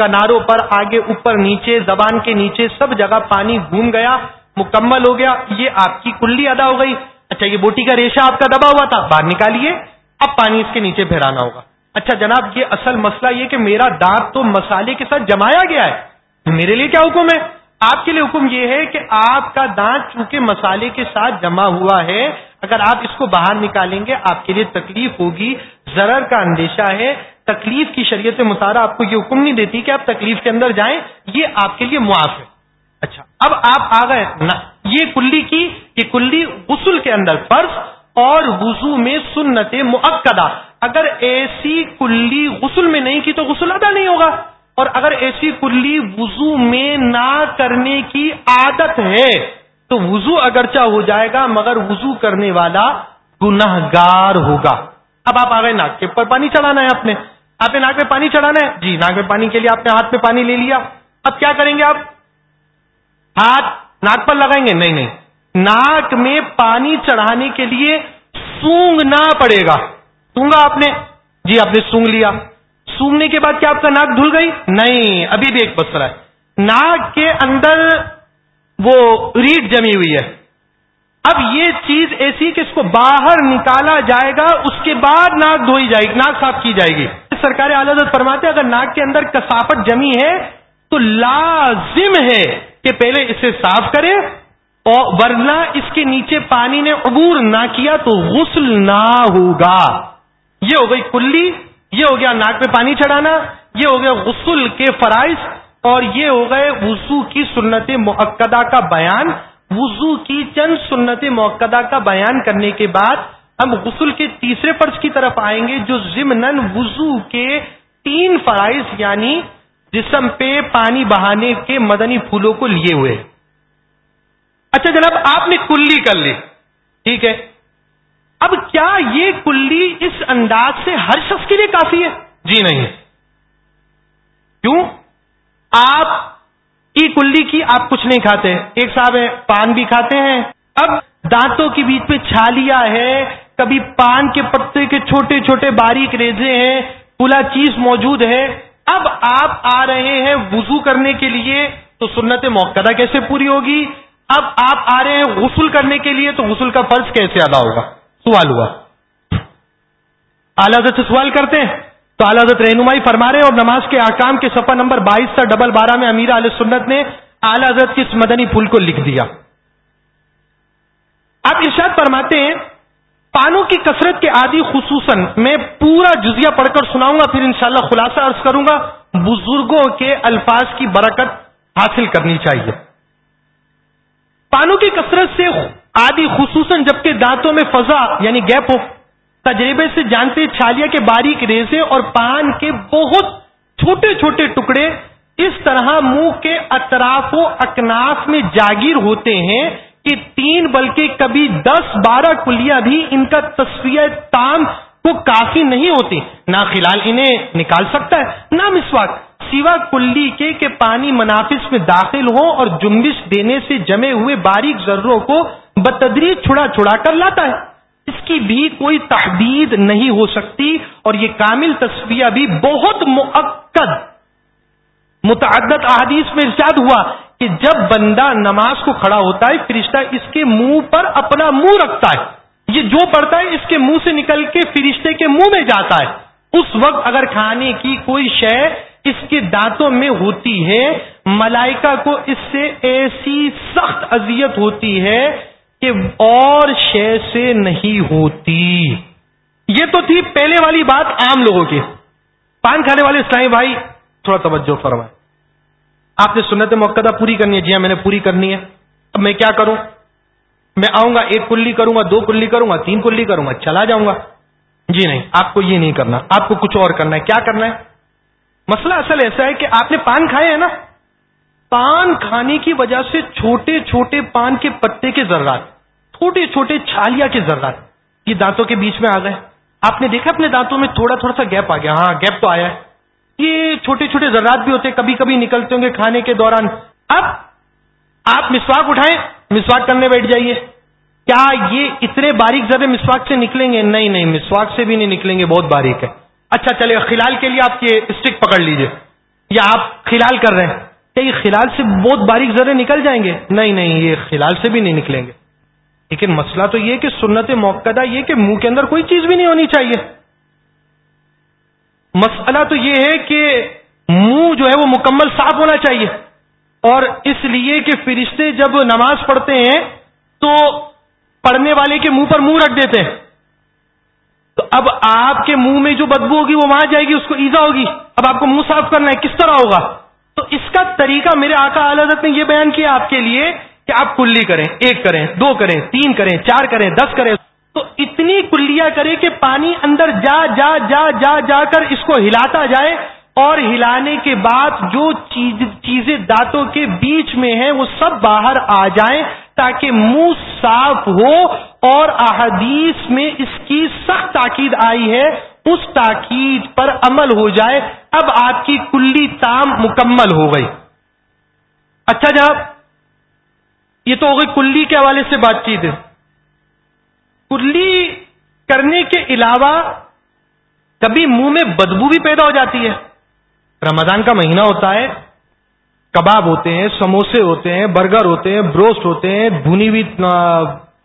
کناروں پر آگے اوپر نیچے، زبان کے نیچے سب جگہ پانی گھوم گیا، مکمل ہو گیا، یہ آپ کی کلی ادا ہو گئی۔ اچھا یہ بوٹی کا ریشا آپ کا دبا ہوا تھا، باہر نکالیے، اب پانی اس کے نیچے پھیرانا ہوگا۔ اچھا جناب، یہ اصل مسئلہ یہ کہ میرا دانت تو مسالے کے ساتھ جمایا گیا ہے۔ میرے لیے کیا حکم ہے؟ آپ کے لیے حکم یہ ہے کہ آپ کا دانت چونکہ مسالے کے ساتھ جمع ہوا ہے، اگر آپ اس کو باہر نکالیں گے، آپ کے لیے تکلیف ہوگی۔ ضرر کا اندیشہ ہے۔ تکلیف کی شریعت مطالعہ آپ کو یہ حکم نہیں دیتی کہ آپ تکلیف کے اندر جائیں، یہ آپ کے لیے معاف ہے۔ اچھا اب آپ آ گئے۔ یہ کلی کی، یہ کلی غسل کے اندر فرض اور وضو میں سنت معقدہ اگر ایسی کلی غسل میں نہیں کی تو غسل ادا نہیں ہوگا۔ اور اگر ایسی کلی وضو میں نہ کرنے کی عادت ہے تو وضو اگرچہ ہو جائے گا، مگر وضو کرنے والا گناہ گار ہوگا۔ اب آپ آ گئے، ناک کے پر پانی چڑھانا ہے آپ نے۔ آپ نے ناک میں پانی چڑھانا ہے؟ جی ناک میں پانی کے لیے آپ نے ہاتھ میں پانی لے لیا۔ اب کیا کریں گے آپ؟ ہاتھ ناک پر لگائیں گے؟ نہیں نہیں۔ ناک میں پانی چڑھانے کے لیے سونگنا پڑے گا۔ سونگا آپ نے؟ جی آپ نے سونگ لیا۔ سونگنے کے بعد کیا آپ کا ناک دھل گئی؟ نہیں، ابھی بھی ایک ہے۔ ناک کے اندر وہ ریٹ جمی ہوئی ہے۔ اب یہ چیز ایسی کہ اس کو باہر نکالا جائے گا، اس کے بعد ناک دھوئی جائے گی، ناک صاف کی جائے گی۔ سرکار عالت فرماتے اگر ناک کے اندر کسافت جمی ہے، تو لازم ہے کہ پہلے اسے صاف کرے، اور ورنہ اس کے نیچے پانی نے عبور نہ کیا تو غسل نہ ہوگا۔ یہ ہو گئی کلی، یہ ہو گیا ناک میں پانی چڑھانا، یہ ہو گیا غسل کے فرائض، اور یہ ہو گئے وضو کی سنت معقدہ کا بیان۔ وضو کی چند سنت موقع کا بیان کرنے کے بعد ہم غسل کے تیسرے فرض کی طرف آئیں گے جو ضمن وضو کے تین فرائض یعنی جسم پہ پانی بہانے کے مدنی پھولوں کو لیے ہوئے۔ اچھا جناب، آپ نے کلی کر لی۔ ٹھیک ہے۔ اب کیا یہ کلی اس انداز سے ہر شخص کے لیے کافی ہے؟ جی نہیں کیوں؟ آپ کی کلی کی آپ کچھ نہیں کھاتے۔ ایک صاحب ہے پان بھی کھاتے ہیں۔ اب دانتوں کے بیچ پہ چھالیا ہے۔ کبھی پان کے پتے کے چھوٹے چھوٹے باریک ریزے ہیں پلا چیز موجود ہے۔ اب آپ آ رہے ہیں وضو کرنے کے لیے، تو سنت موقع کیسے پوری ہوگی؟ اب آپ آ رہے ہیں غسل کرنے کے لیے، تو غسل کا فرض کیسے ادا ہوگا؟ سوال ہوا۔ اعلی سے سوال کرتے ہیں۔ تو اعلی رہنمائی فرما رہے ہیں اور نماز کے آکام کے سفر نمبر بائیس سے ڈبل بارہ میں امیر علیہ سنت نے اعلی حضرت اس مدنی پھول کو لکھ دیا۔ آپ ارشاد فرماتے ہیں پانوں کی کثرت کے عادی خصوصاً میں پورا جزیہ پڑھ کر سناؤں گا، پھر انشاءاللہ خلاصہ عرض کروں گا، بزرگوں کے الفاظ کی برکت حاصل کرنی چاہیے۔ پانوں کی کثرت سے آدھی خصوصاً جبکہ دانتوں میں فضا یعنی گیپ ہو، تجربے سے جانتے، چھالیا کے باریک ریزے اور پان کے بہت چھوٹے چھوٹے ٹکڑے اس طرح منہ کے اطراف و اکناف میں جاگیر ہوتے ہیں۔ کہ تین بلکہ کبھی دس بارہ کلیاں بھی ان کا تصویر تام کو کافی نہیں ہوتی۔ نہ خلال انہیں نکال سکتا ہے، نہ مسواک۔ سوا کلی کے کہ پانی منافس میں داخل ہو اور جنبش دینے سے جمے ہوئے باریک ذروں کو بتدریج چھڑا چھڑا کر لاتا ہے۔ اس کی بھی کوئی تحدید نہیں ہو سکتی اور یہ کامل تصویہ بھی بہت مؤکد۔ متعدد احادیث میں ارشاد ہوا کہ جب بندہ نماز کو کھڑا ہوتا ہے، فرشتہ اس کے منہ پر اپنا منہ رکھتا ہے۔ یہ جو پڑتا ہے، اس کے منہ سے نکل کے فرشتے کے منہ میں جاتا ہے۔ اس وقت اگر کھانے کی کوئی شے اس کے دانتوں میں ہوتی ہے، ملائکہ کو اس سے ایسی سخت اذیت ہوتی ہے کہ اور شے سے نہیں ہوتی۔ یہ تو تھی پہلے والی بات عام لوگوں کی پان کھانے والے اسلامی بھائی، تھوڑا توجہ فرمائے آپ نے سنت موقع پوری کرنی ہے۔ جی ہاں میں نے پوری کرنی ہے۔ اب میں کیا کروں؟ میں آؤں گا، ایک کلی کروں گا، دو کلی کروں گا، تین کلی کروں گا، چلا جاؤں گا۔ جی نہیں، آپ کو یہ نہیں کرنا۔ آپ کو کچھ اور کرنا ہے۔ کیا کرنا ہے؟ مسئلہ اصل ایسا ہے کہ آپ نے پان کھائے ہیں نا۔ پان کھانے کی وجہ سے چھوٹے چھوٹے پان کے پتے کے ذرات، چھوٹے چھوٹے چھالیا کے ذرات یہ دانتوں کے بیچ میں آ گئے۔ آپ نے دیکھا اپنے دانتوں میں تھوڑا تھوڑا سا گیپ آ گیا۔ ہاں گیپ تو آیا ہے۔ یہ چھوٹے چھوٹے ذرات بھی ہوتے کبھی کبھی نکلتے ہوں گے کھانے کے دوران۔ اب آپ مسواک اٹھائیں، مسواک کرنے بیٹھ جائیے۔ کیا یہ اتنے باریک ذرے مسواک سے نکلیں گے؟ نہیں نہیں، مسواک سے بھی نہیں نکلیں گے، بہت باریک ہے۔ اچھا چلے، خلال کے لیے آپ یہ اسٹک پکڑ لیجیے۔ یا آپ خلال کر رہے ہیں۔ کیا یہ خلال سے بہت باریک ذرے نکل جائیں گے؟ نہیں نہیں، یہ خلال سے بھی نہیں نکلیں گے۔ لیکن مسئلہ تو یہ کہ سنت موقع یہ کہ منہ کے اندر کوئی چیز بھی نہیں ہونی چاہیے۔ مسئلہ تو یہ ہے کہ منہ جو ہے وہ مکمل صاف ہونا چاہیے۔ اور اس لیے کہ فرشتے جب نماز پڑھتے ہیں تو پڑھنے والے کے منہ پر منہ رکھ دیتے ہیں۔ تو اب آپ کے منہ میں جو بدبو ہوگی وہ وہاں جائے گی، اس کو ایزا ہوگی۔ اب آپ کو منہ صاف کرنا ہے، کس طرح ہوگا؟ تو اس کا طریقہ میرے آقا حضرت نے یہ بیان کیا آپ کے لیے کہ آپ کلی کریں، ایک کریں، دو کریں، تین کریں، چار کریں، دس کریں۔ تو اتنی کلیاں کریں کہ پانی اندر جا جا جا جا جا کر اس کو ہلاتا جائے اور ہلانے کے بعد جو چیزیں دانتوں کے بیچ میں ہیں وہ سب باہر آ جائیں تاکہ منہ صاف ہو اور احادیث میں اس کی سخت تاکید آئی ہے، اس تاکید پر عمل ہو جائے۔ اب آپ کی کلی تام مکمل ہو گئی۔ اچھا جناب، یہ تو ہو گئی کلی کے حوالے سے بات چیت ہے۔ کلی کرنے کے علاوہ کبھی منہ میں بدبو بھی پیدا ہو جاتی ہے۔ رمضان کا مہینہ ہوتا ہے، کباب ہوتے ہیں، سموسے ہوتے ہیں، برگر ہوتے ہیں، بروسٹ ہوتے ہیں بھنی ہوئی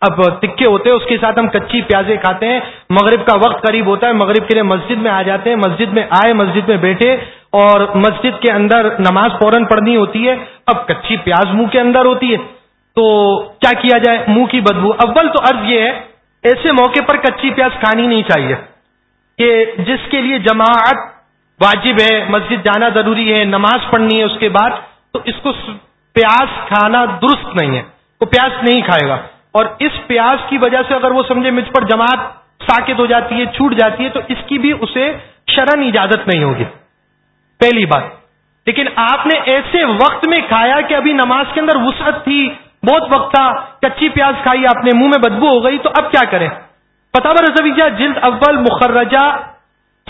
اب تکے ہوتے ہیں، اس کے ساتھ ہم کچی پیازے کھاتے ہیں۔ مغرب کا وقت قریب ہوتا ہے، مغرب کے لیے مسجد میں آ جاتے ہیں، مسجد میں آئے، مسجد میں بیٹھے اور مسجد کے اندر نماز فوراً پڑھنی ہوتی ہے۔ اب کچی پیاز منہ کے اندر ہوتی ہے، تو کیا کیا جائے؟ منہ کی بدبو۔ اول تو عرض یہ ہے ایسے موقع پر کچی پیاز کھانی نہیں چاہیے کہ جس کے لیے جماعت واجب ہے، مسجد جانا ضروری ہے، نماز پڑھنی ہے، اس کے بعد تو اس کو پیاز کھانا درست نہیں ہے، وہ پیاز نہیں کھائے گا۔ اور اس پیاز کی وجہ سے اگر وہ سمجھے مجھ پر جماعت ساکت ہو جاتی ہے، چھوٹ جاتی ہے، تو اس کی بھی اسے شرن اجازت نہیں ہوگی۔ پہلی بات۔ لیکن آپ نے ایسے وقت میں کھایا کہ ابھی نماز کے اندر وسعت تھی بہت وقت تھا، کچی پیاز کھائی، آپ نے منہ میں بدبو ہو گئی، تو اب کیا کریں؟ پتہ رضویہ جلد اول، مخرجہ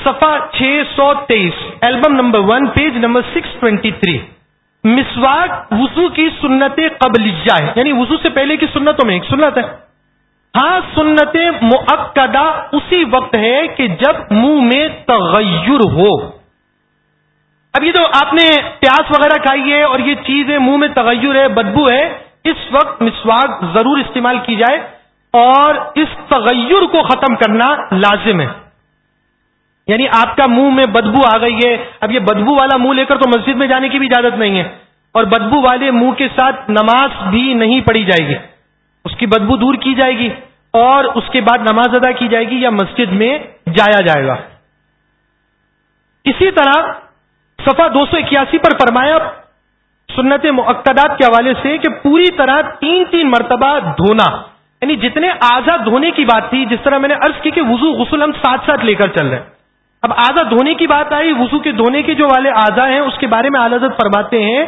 صفا چھ سو تیئیس، album number one, page number six twenty three. مسواک وضو کی سنت قبل ہے یعنی وضو سے پہلے کی سنتوں میں ایک سنت ہے۔ ہاں سنت معقدہ اسی وقت ہے کہ جب منہ میں تغیر ہو۔ اب یہ جو آپ نے پیاس وغیرہ کھائی ہے اور یہ چیز ہے، منہ میں تغیر ہے، بدبو ہے۔ اس وقت مسواک ضرور استعمال کی جائے اور اس تغیر کو ختم کرنا لازم ہے۔ یعنی آپ کا منہ میں بدبو آ گئی ہے۔ اب یہ بدبو والا منہ لے کر تو مسجد میں جانے کی بھی اجازت نہیں ہے۔ اور بدبو والے منہ کے ساتھ نماز بھی نہیں پڑھی جائے گی۔ اس کی بدبو دور کی جائے گی اور اس کے بعد نماز ادا کی جائے گی یا مسجد میں جایا جائے گا۔ اسی طرح صفحہ دو سو اکیاسی پر فرمایا سنت معقدات کے حوالے سے کہ پوری طرح تین تین مرتبہ دھونا یعنی جتنے آزاد دھونے کی بات تھی، جس طرح میں نے عرض کی کہ وضو غسل ہم ساتھ ساتھ لے کر چل رہے ہیں۔ اب آزاد دھونے کی بات آئی، وضو کے دھونے کے جو والے آزا ہیں، اس کے بارے میں آلازت فرماتے ہیں،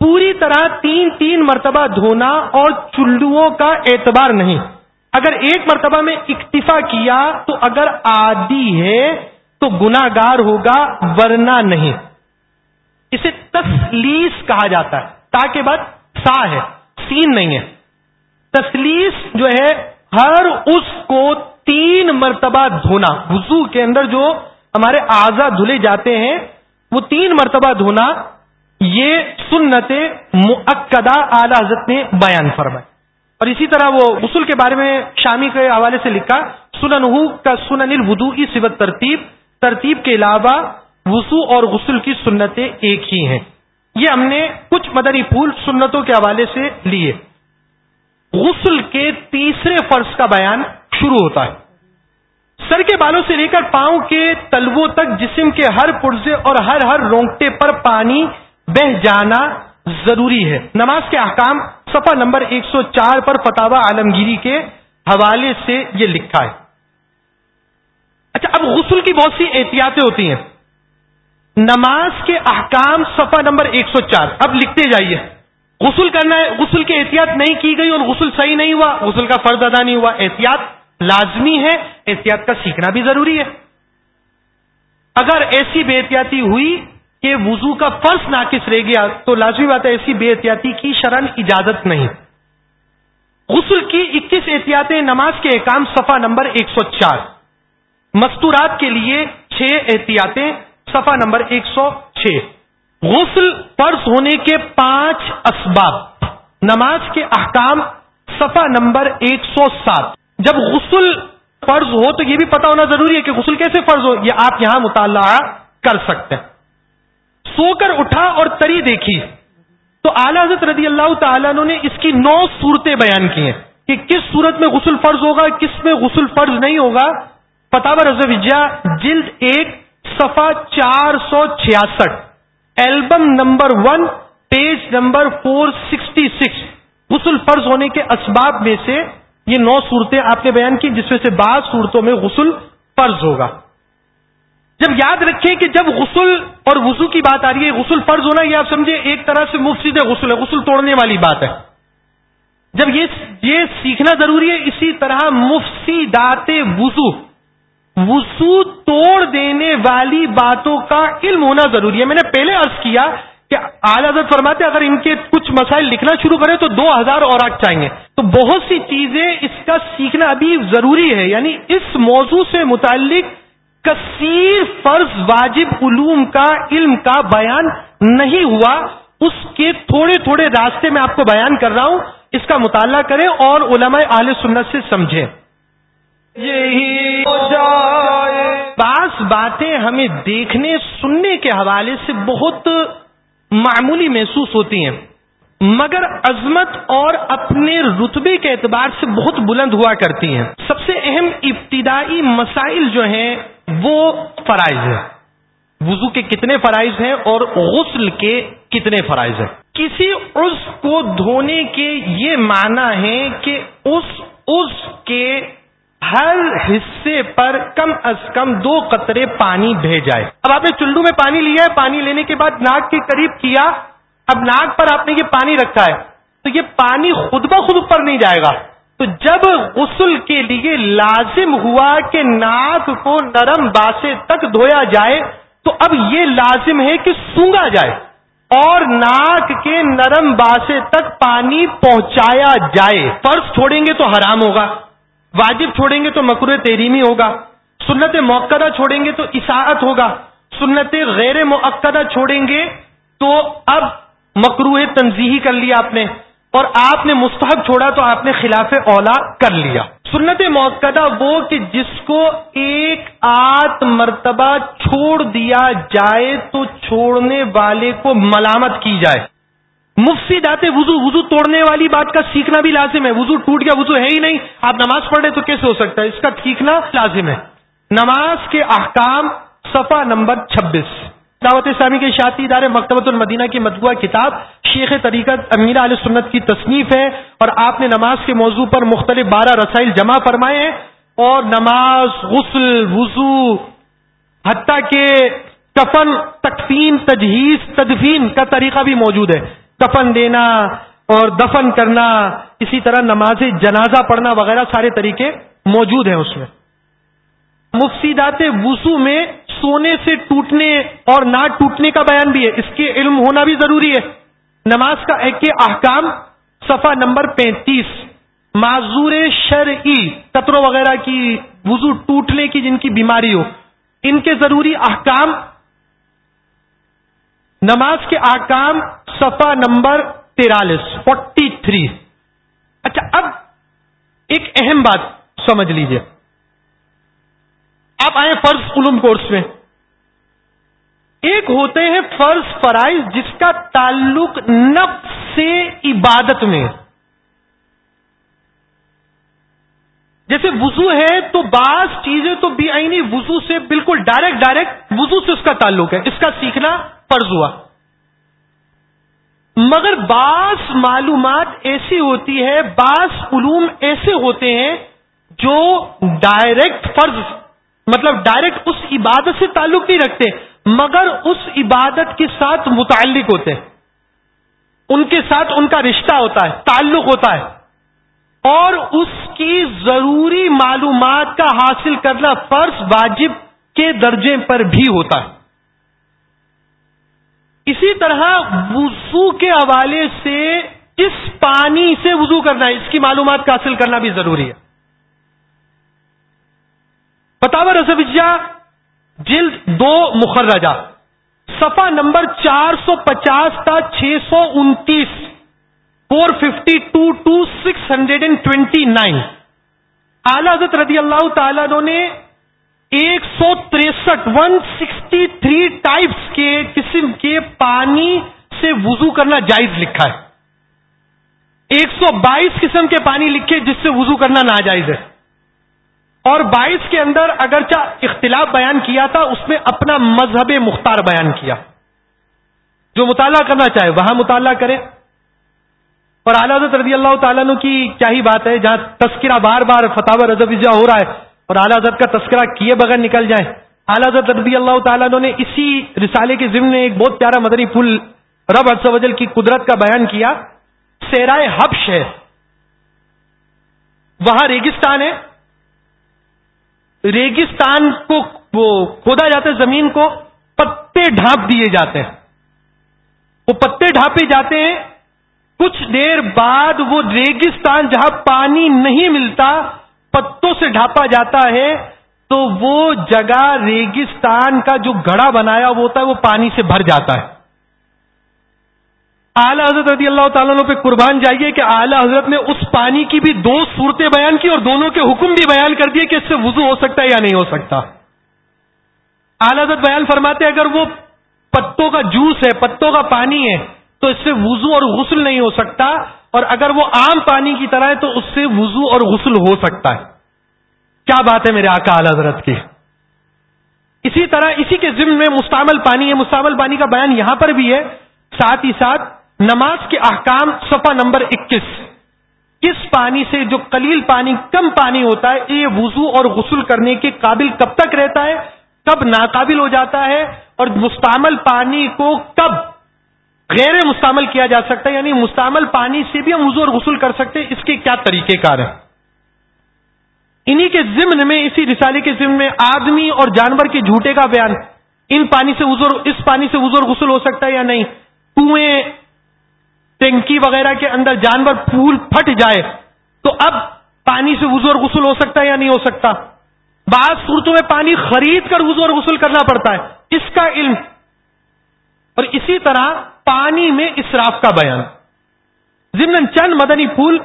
پوری طرح تین تین مرتبہ دھونا اور چلوؤں کا اعتبار نہیں۔ اگر ایک مرتبہ میں اکتفا کیا تو اگر آدھی ہے تو گناگار ہوگا، ورنہ نہیں۔ اسے تسلیس کہا جاتا ہے۔ تاکہ بعد سا ہے، سین نہیں ہے۔ تسلیس جو ہے، ہر اس کو تین مرتبہ دھونا۔ وضو کے اندر جو ہمارے آزا دھلے جاتے ہیں، وہ تین مرتبہ دھونا، یہ سنت معقدہ اعلی حضرت نے بیان فرمائے اور اسی طرح وہ غسل کے بارے میں شامی کے حوالے سے لکھا سنن کا سنن الودو کی سبت ترتیب۔ ترتیب کے علاوہ وضو اور غسل کی سنتیں ایک ہی ہیں۔ یہ ہم نے کچھ مدنی پھول سنتوں کے حوالے سے لیے۔ غسل کے تیسرے فرض کا بیان شروع ہوتا ہے۔ سر کے بالوں سے لے کر پاؤں کے تلووں تک جسم کے ہر پرزے اور ہر ہر رونگٹے پر پانی بہ جانا ضروری ہے۔ نماز کے احکام صفحہ نمبر ایک سو چار پر فتح عالمگیری کے حوالے سے یہ لکھا ہے۔ اچھا اب غسل کی بہت سی احتیاطیں ہوتی ہیں۔ نماز کے احکام صفحہ نمبر ایک سو چار۔ اب لکھتے جائیے۔ غسل کرنا ہے، غسل کی احتیاط نہیں کی گئی اور غسل صحیح نہیں ہوا، غسل کا فرض ادا نہیں ہوا۔ احتیاط لازمی ہے، احتیاط کا سیکھنا بھی ضروری ہے۔ اگر ایسی بے احتیاطی ہوئی کہ وضو کا فرض ناقص رہ گیا، تو لازمی بات ہے ایسی بے احتیاطی کی شرن اجازت نہیں۔ غسل کی اکیس احتیاطیں نماز کے احکام صفحہ نمبر ایک سو چار۔ مستورات کے لیے چھ احتیاطیں صفحہ نمبر ایک سو چھ۔ غسل فرض ہونے کے پانچ اسباب۔ نماز کے احکام، صفحہ نمبر ایک سو سات۔ جب غسل فرض ہو تو یہ بھی پتا ہونا ضروری ہے کہ غسل کیسے فرض ہو، یہ آپ یہاں مطالعہ کر سکتے ہیں۔ سو کر اٹھا اور تری دیکھی۔ تو اعلی حضرت رضی اللہ تعالیٰ نے اس کی نو صورتیں بیان کی ہیں کہ کس صورت میں غسل فرض ہوگا، کس میں غسل فرض نہیں ہوگا۔ فتح رضویجا جلد ایک صفا چار سو چھیاسٹھ album number one page number four sixty six غسل فرض ہونے کے اسباب میں سے یہ نو صورتیں آپ نے بیان کی، جس میں سے بعض صورتوں میں غسل فرض ہوگا۔ جب یاد رکھیں کہ جب غسل اور وضو کی بات آ رہی ہے، غسل فرض ہونا، یہ آپ سمجھے ایک طرح سے مفید غسل ہے، غسل توڑنے والی بات ہے۔ جب یہ یہ سیکھنا ضروری ہے، اسی طرح مفسدات وضو۔ وضو توڑ دینے والی باتوں کا علم ہونا ضروری ہے۔ میں نے پہلے عرض کیا کہ اعلی حضرت فرماتے اگر ان کے کچھ مسائل لکھنا شروع کریں تو دو ہزار اور آگ چاہیں گے۔ تو بہت سی چیزیں اس کا سیکھنا ابھی ضروری ہے۔ یعنی اس موضوع سے متعلق کثیر فرض واجب علوم کا، علم کا بیان نہیں ہوا۔ اس کے تھوڑے تھوڑے راستے میں آپ کو بیان کر رہا ہوں۔ اس کا مطالعہ کریں اور علماء اہل سنت سے سمجھیں۔ یہی بعض باتیں ہمیں دیکھنے، سننے کے حوالے سے بہت معمولی محسوس ہوتی ہیں۔ مگر عظمت اور اپنے رتبے کے اعتبار سے بہت بلند ہوا کرتی ہیں۔ سب سے اہم ابتدائی مسائل جو ہیں، وہ فرائض ہیں۔ وضو کے کتنے فرائض ہیں اور غسل کے کتنے فرائض ہیں۔ کسی اس کو دھونے کے یہ معنی ہے کہ اس اس کے ہر حصے پر کم از کم دو قطرے پانی بھیجائے جائے اب آپ نے چلو میں پانی لیا ہے، پانی لینے کے بعد ناک کے قریب کیا، اب ناک پر آپ نے یہ پانی رکھا ہے، تو یہ پانی خود بخود اوپر نہیں جائے گا۔ تو جب غسل کے لیے لازم ہوا کہ ناک کو نرم باسے تک دھویا جائے، تو اب یہ لازم ہے کہ سونگا جائے اور ناک کے نرم باسے تک پانی پہنچایا جائے۔ فرض چھوڑیں گے تو حرام ہوگا۔ واجب چھوڑیں گے تو مکرو تحریمی ہوگا۔ سنت موقع چھوڑیں گے تو اساعت ہوگا۔ سنت غیر معقدہ چھوڑیں گے تو اب مکرو تنظیحی کر لیا آپ نے۔ اور آپ نے مستحب چھوڑا تو آپ نے خلاف اولا کر لیا۔ سنت موقع وہ کہ جس کو ایک آت مرتبہ چھوڑ دیا جائے تو چھوڑنے والے کو ملامت کی جائے۔ مفتی داتے وضو وضو توڑنے والی بات کا سیکھنا بھی لازم ہے۔ وضو ٹوٹ گیا، وضو ہے ہی نہیں۔ آپ نماز پڑھ رہے تو کیسے ہو سکتا ہے؟ اس کا سیکھنا لازم ہے۔ نماز کے احکام، صفحہ نمبر چھبیس۔ دعوت اسلامی کے شاطی ادارے مکتبۃ المدینہ کی مطبوعہ کتاب شیخ طریقت امیر علیہ سنت کی تصنیف ہے اور آپ نے نماز کے موضوع پر مختلف بارہ رسائل جمع فرمائے ہیں اور نماز، غسل، وضو، حتیٰ کے کفن تقسیم تجہیز، تدفین کا طریقہ بھی موجود ہے۔ کفن دینا اور دفن کرنا، اسی طرح نماز جنازہ پڑھنا وغیرہ سارے طریقے موجود ہیں اس میں۔ مفسیدات وسو میں سونے سے ٹوٹنے اور نہ ٹوٹنے کا بیان بھی ہے۔ اس کے علم ہونا بھی ضروری ہے۔ نماز کا ایک احکام، صفحہ نمبر پینتیس۔ معذور شرعی قطروں وغیرہ کی وضو ٹوٹنے کی جن کی بیماری ہو، ان کے ضروری احکام نماز کے آکام صفحہ نمبر تیرالیس فورٹی تھری اچھا اب ایک اہم بات سمجھ لیجیے۔ آپ آئے فرض علوم کورس میں۔ ایک ہوتے ہیں فرض فرائض جس کا تعلق نفس سے عبادت میں۔ جیسے وضو ہے تو بعض چیزیں تو بھی آئی وضو سے بالکل ڈائریکٹ ڈائریکٹ وضو سے اس کا تعلق ہے، اس کا سیکھنا فرض ہوا۔ مگر بعض معلومات ایسی ہوتی ہے، بعض علوم ایسے ہوتے ہیں جو ڈائریکٹ فرض مطلب ڈائریکٹ اس عبادت سے تعلق نہیں رکھتے، مگر اس عبادت کے ساتھ متعلق ہوتے۔ ہیں ان کے ساتھ ان کا رشتہ ہوتا ہے، تعلق ہوتا ہے۔ اور اس کی ضروری معلومات کا حاصل کرنا فرض واجب کے درجے پر بھی ہوتا ہے۔ اسی طرح وضو کے حوالے سے اس پانی سے وضو کرنا ہے اس کی معلومات کا حاصل کرنا بھی ضروری ہے۔ بتاور رسوجا جلد دو، مخرجہ۔ سفا نمبر چار سو پچاس تا چھ سو انتیس۔ Four fifty two two six hundred and twenty nine. اعلی حضرت رضی اللہ تعالیٰ نے ایک سو تریسٹھ ون سکسٹی تھری ٹائپس کے قسم کے پانی سے وضو کرنا جائز لکھا ہے۔ ایک سو بائیس قسم کے پانی لکھے جس سے وضو کرنا ناجائز ہے۔ اور بائیس کے اندر اگرچہ اختلاف بیان کیا تھا، اس میں اپنا مذہب مختار بیان کیا۔ جو مطالعہ کرنا چاہے، وہاں مطالعہ کرے اور اعلی حضرت رضی اللہ تعالیٰ کی کیا ہی بات ہے، جہاں تذکرہ بار بار فتح رضویہ ہو رہا ہے اور اعلیٰ حضرت کا تذکرہ کیے بغیر نکل جائیں اعلیٰ حضرت رضی اللہ تعالیٰ نے اسی رسالے کے ضمن ایک بہت پیارا مدنی پھول رب وجل کی قدرت کا بیان کیا۔ سیرائے حبش ہے۔ وہاں ریگستان ہے۔ ریگستان کو وہ کھودا جاتا ہے، زمین کو پتے ڈھانپ دیے جاتے ہیں۔ وہ پتے ڈھانپے جاتے ہیں کچھ دیر بعد وہ ریگستان جہاں پانی نہیں ملتا، پتوں سے ڈھانپا جاتا ہے، تو وہ جگہ ریگستان کا جو گڑا بنایا ہوتا ہے، وہ پانی سے بھر جاتا ہے۔ اعلی حضرت رضی اللہ تعالیٰ پہ قربان جائیے کہ اعلی حضرت نے اس پانی کی بھی دو صورتیں بیان کی اور دونوں کے حکم بھی بیان کر دیے کہ اس سے وضو ہو سکتا ہے یا نہیں ہو سکتا۔ اعلی حضرت بیان فرماتے اگر وہ پتوں کا جوس ہے، پتوں کا پانی ہے تو اس سے وضو اور غسل نہیں ہو سکتا اور اگر وہ عام پانی کی طرح ہے تو اس سے وضو اور غسل ہو سکتا ہے۔ کیا بات ہے میرے آقا اعلی حضرت کی؟ اسی طرح اسی کے ضمن میں مستعمل پانی ہے۔ مستعمل پانی کا بیان یہاں پر بھی ہے۔ ساتھ ہی ساتھ نماز کے احکام صفحہ نمبر اکیس۔ کس پانی سے جو قلیل پانی، کم پانی ہوتا ہے، یہ وضو اور غسل کرنے کے قابل کب تک رہتا ہے؟ کب ناقابل ہو جاتا ہے؟ اور مستعمل پانی کو کب غیر مستعمل کیا جا سکتا ہے یعنی مستعمل پانی سے بھی ہم وضو اور غسل کر سکتے ہیں، اس کے کیا طریقہ کار ہیں؟ انہی کے ضمن میں، اسی رسالے کے ضمن میں آدمی اور جانور کے جھوٹے کا بیان، ان پانی سے وزور اس پانی سے وزور غسل ہو سکتا ہے یا نہیں؟ کنویں، ٹینکی وغیرہ کے اندر جانور پھول پھٹ جائے، تو اب پانی سے وضو اور غسل ہو سکتا ہے یا نہیں ہو سکتا؟ بعض صورتوں میں پانی خرید کر وضو اور غسل کرنا پڑتا ہے، اس کا علم۔ اور اسی طرح پانی میں اسراف کا بیان۔ ضمن چند مدنی پھول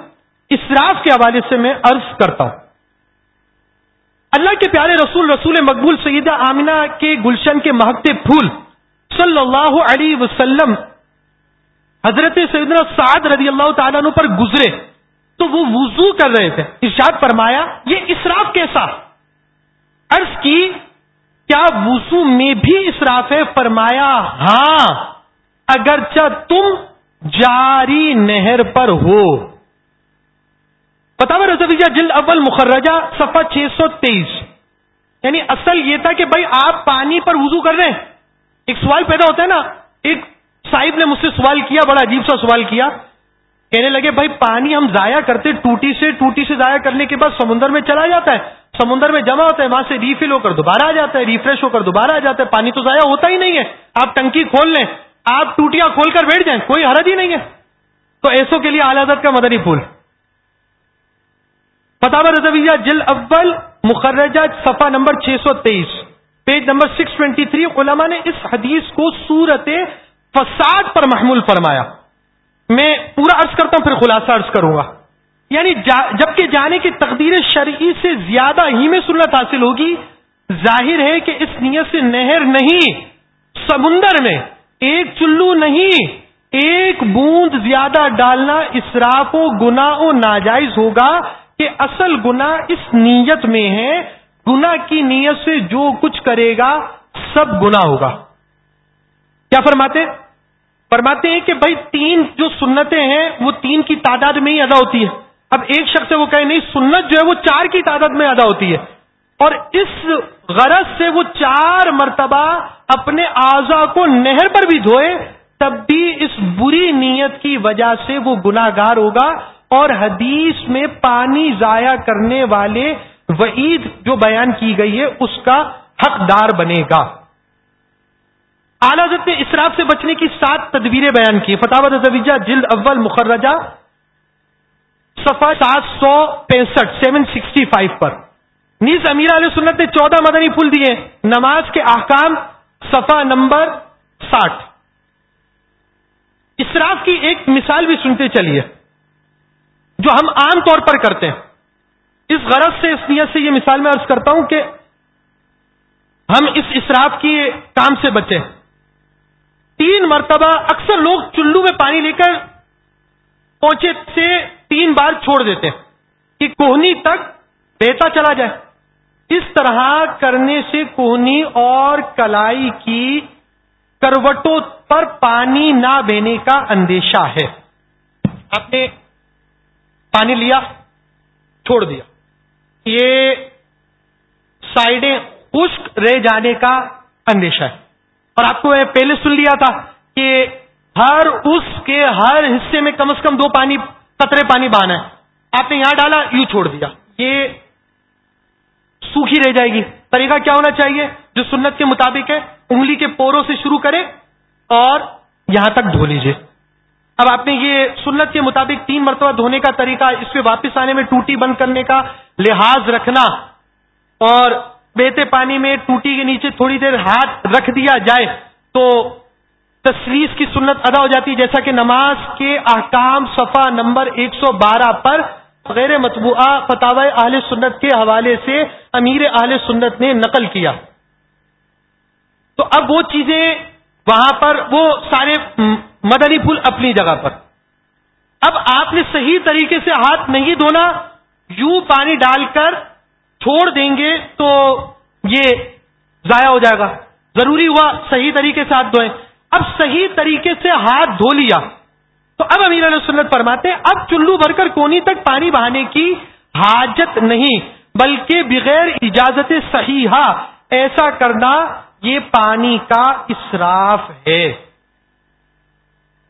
اسراف کے حوالے سے میں عرض کرتا ہوں۔ اللہ کے پیارے رسول رسول مقبول سیدہ آمینہ کے گلشن کے مہکتے پھول صلی اللہ علیہ وسلم حضرت سیدنا سعد رضی اللہ تعالیٰ عنہ پر گزرے۔ تو وہ وضو کر رہے تھے۔ ارشاد فرمایا، یہ اسراف کیسا؟ عرض کی، کیا وضو میں بھی اسراف ہے؟ فرمایا ہاں۔ اگرچہ تم جاری نہر پر ہو۔ بتا رضویہ جلد اول مخرجہ صفحہ چھ سو تیئیس۔ یعنی اصل یہ تھا کہ بھائی آپ پانی پر وضو کر رہے ہیں۔ ایک سوال پیدا ہوتا ہے نا۔ ایک صاحب نے مجھ سے سوال کیا، بڑا عجیب سا سوال کیا۔ کہنے لگے، بھائی پانی ہم ضائع کرتے، ٹوٹی سے ٹوٹی سے ضائع کرنے کے بعد سمندر میں چلا جاتا ہے۔ سمندر میں جمع ہوتا ہے، وہاں سے ریفل ہو کر دوبارہ آ جاتا ہے، ریفریش ہو کر دوبارہ آ جاتا ہے۔ پانی تو ضائع ہوتا ہی نہیں ہے۔ آپ ٹنکی کھول لیں۔ آپ ٹوٹیاں کھول کر بیٹھ جائیں، کوئی حرج ہی نہیں ہے۔ تو ایسوں کے لیے آلادت کا مدنی پھول فتح رضویہ جل اول، مخرجہ صفحہ نمبر چھ سو تیئیس، page number six twenty three علما نے اس حدیث کو سورت فساد پر محمول فرمایا۔ میں پورا عرض کرتا ہوں، پھر خلاصہ عرض کروں گا۔ یعنی جا، جبکہ جانے کی تقدیر شرعی سے زیادہ ہی میں سنت حاصل ہوگی، ظاہر ہے کہ اس نیت سے نہر نہیں، سمندر میں۔ ایک چلو نہیں، ایک بوند زیادہ ڈالنا اسراف و گنا و ناجائز ہوگا کہ اصل گنا اس نیت میں ہے۔ گنا کی نیت سے جو کچھ کرے گا، سب گنا ہوگا۔ کیا فرماتے؟ فرماتے ہیں کہ بھائی تین جو سنتیں ہیں، وہ تین کی تعداد میں ہی ادا ہوتی ہے اب ایک شخص سے وہ کہے، نہیں، سنت جو ہے وہ چار کی تعداد میں ادا ہوتی ہے۔ اور اس غرض سے وہ چار مرتبہ اپنے اعضا کو نہر پر بھی دھوئے، تب بھی اس بری نیت کی وجہ سے وہ گناگار ہوگا اور حدیث میں پانی ضائع کرنے والے وعید جو بیان کی گئی ہے، اس کا حقدار بنے گا۔ اعلی حضرت نے اسراف سے بچنے کی سات تدبیریں بیان کی۔ فتح زویجہ، جلد اول، مخرجہ، صفحہ سات سو پینسٹھ، سیون سکسٹی فائیو پر۔ نیز امیر علیہ سنت نے چودہ مدنی پھول دیے۔ نماز کے احکام صفحہ نمبر ساٹھ۔ اسراف کی ایک مثال بھی سنتے چلیے، جو ہم عام طور پر کرتے ہیں۔ اس غرض سے، اس نیت سے یہ مثال میں عرض کرتا ہوں کہ ہم اس اسراف کی کام سے بچیں تین مرتبہ اکثر لوگ چلو میں پانی لے کر پہنچے سے تین بار چھوڑ دیتے ہیں کہ کوہنی تک بہتا چلا جائے۔ اس طرح کرنے سے کوہنی اور کلائی کی کروٹوں پر پانی نہ بہنے کا اندیشہ ہے۔ آپ نے پانی لیا، چھوڑ دیا۔ یہ سائڈیں خشک رہ جانے کا اندیشہ ہے۔ اور آپ کو پہلے سن لیا تھا کہ ہر اس کے ہر حصے میں کم از کم دو پانی، قطرے پانی بانا ہے۔ آپ نے یہاں ڈالا، یوں چھوڑ دیا۔ یہ سوکھی رہ جائے گی۔ طریقہ کیا ہونا چاہیے؟ جو سنت کے مطابق ہے، انگلی کے پوروں سے شروع کرے اور یہاں تک دھو لیجیے اب آپ نے یہ سنت کے مطابق تین مرتبہ دھونے کا طریقہ اس پہ واپس آنے میں ٹوٹی بند کرنے کا لحاظ رکھنا اور بہتے پانی میں ٹوٹی کے نیچے تھوڑی دیر ہاتھ رکھ دیا جائے تو تصویر کی سنت ادا ہو جاتی ہے، جیسا کہ نماز کے احکام صفحہ نمبر ایک سو بارہ پر غیر مطبوعہ فتح اہل سنت کے حوالے سے امیر اہل سنت نے نقل کیا۔ تو اب وہ چیزیں وہاں پر وہ سارے مدنی پھول اپنی جگہ پر۔ اب آپ نے صحیح طریقے سے ہاتھ نہیں دھونا، یوں پانی ڈال کر چھوڑ دیں گے تو یہ ضائع ہو جائے گا۔ ضروری ہوا صحیح طریقے سے ہاتھ دھوئیں۔ اب صحیح طریقے سے ہاتھ دھو لیا۔ تو اب امیر علیہ سنت فرماتے ہیں، اب چلو بھر کر کونی تک پانی بہانے کی حاجت نہیں، بلکہ بغیر اجازت صحیح ایسا کرنا یہ پانی کا اسراف ہے۔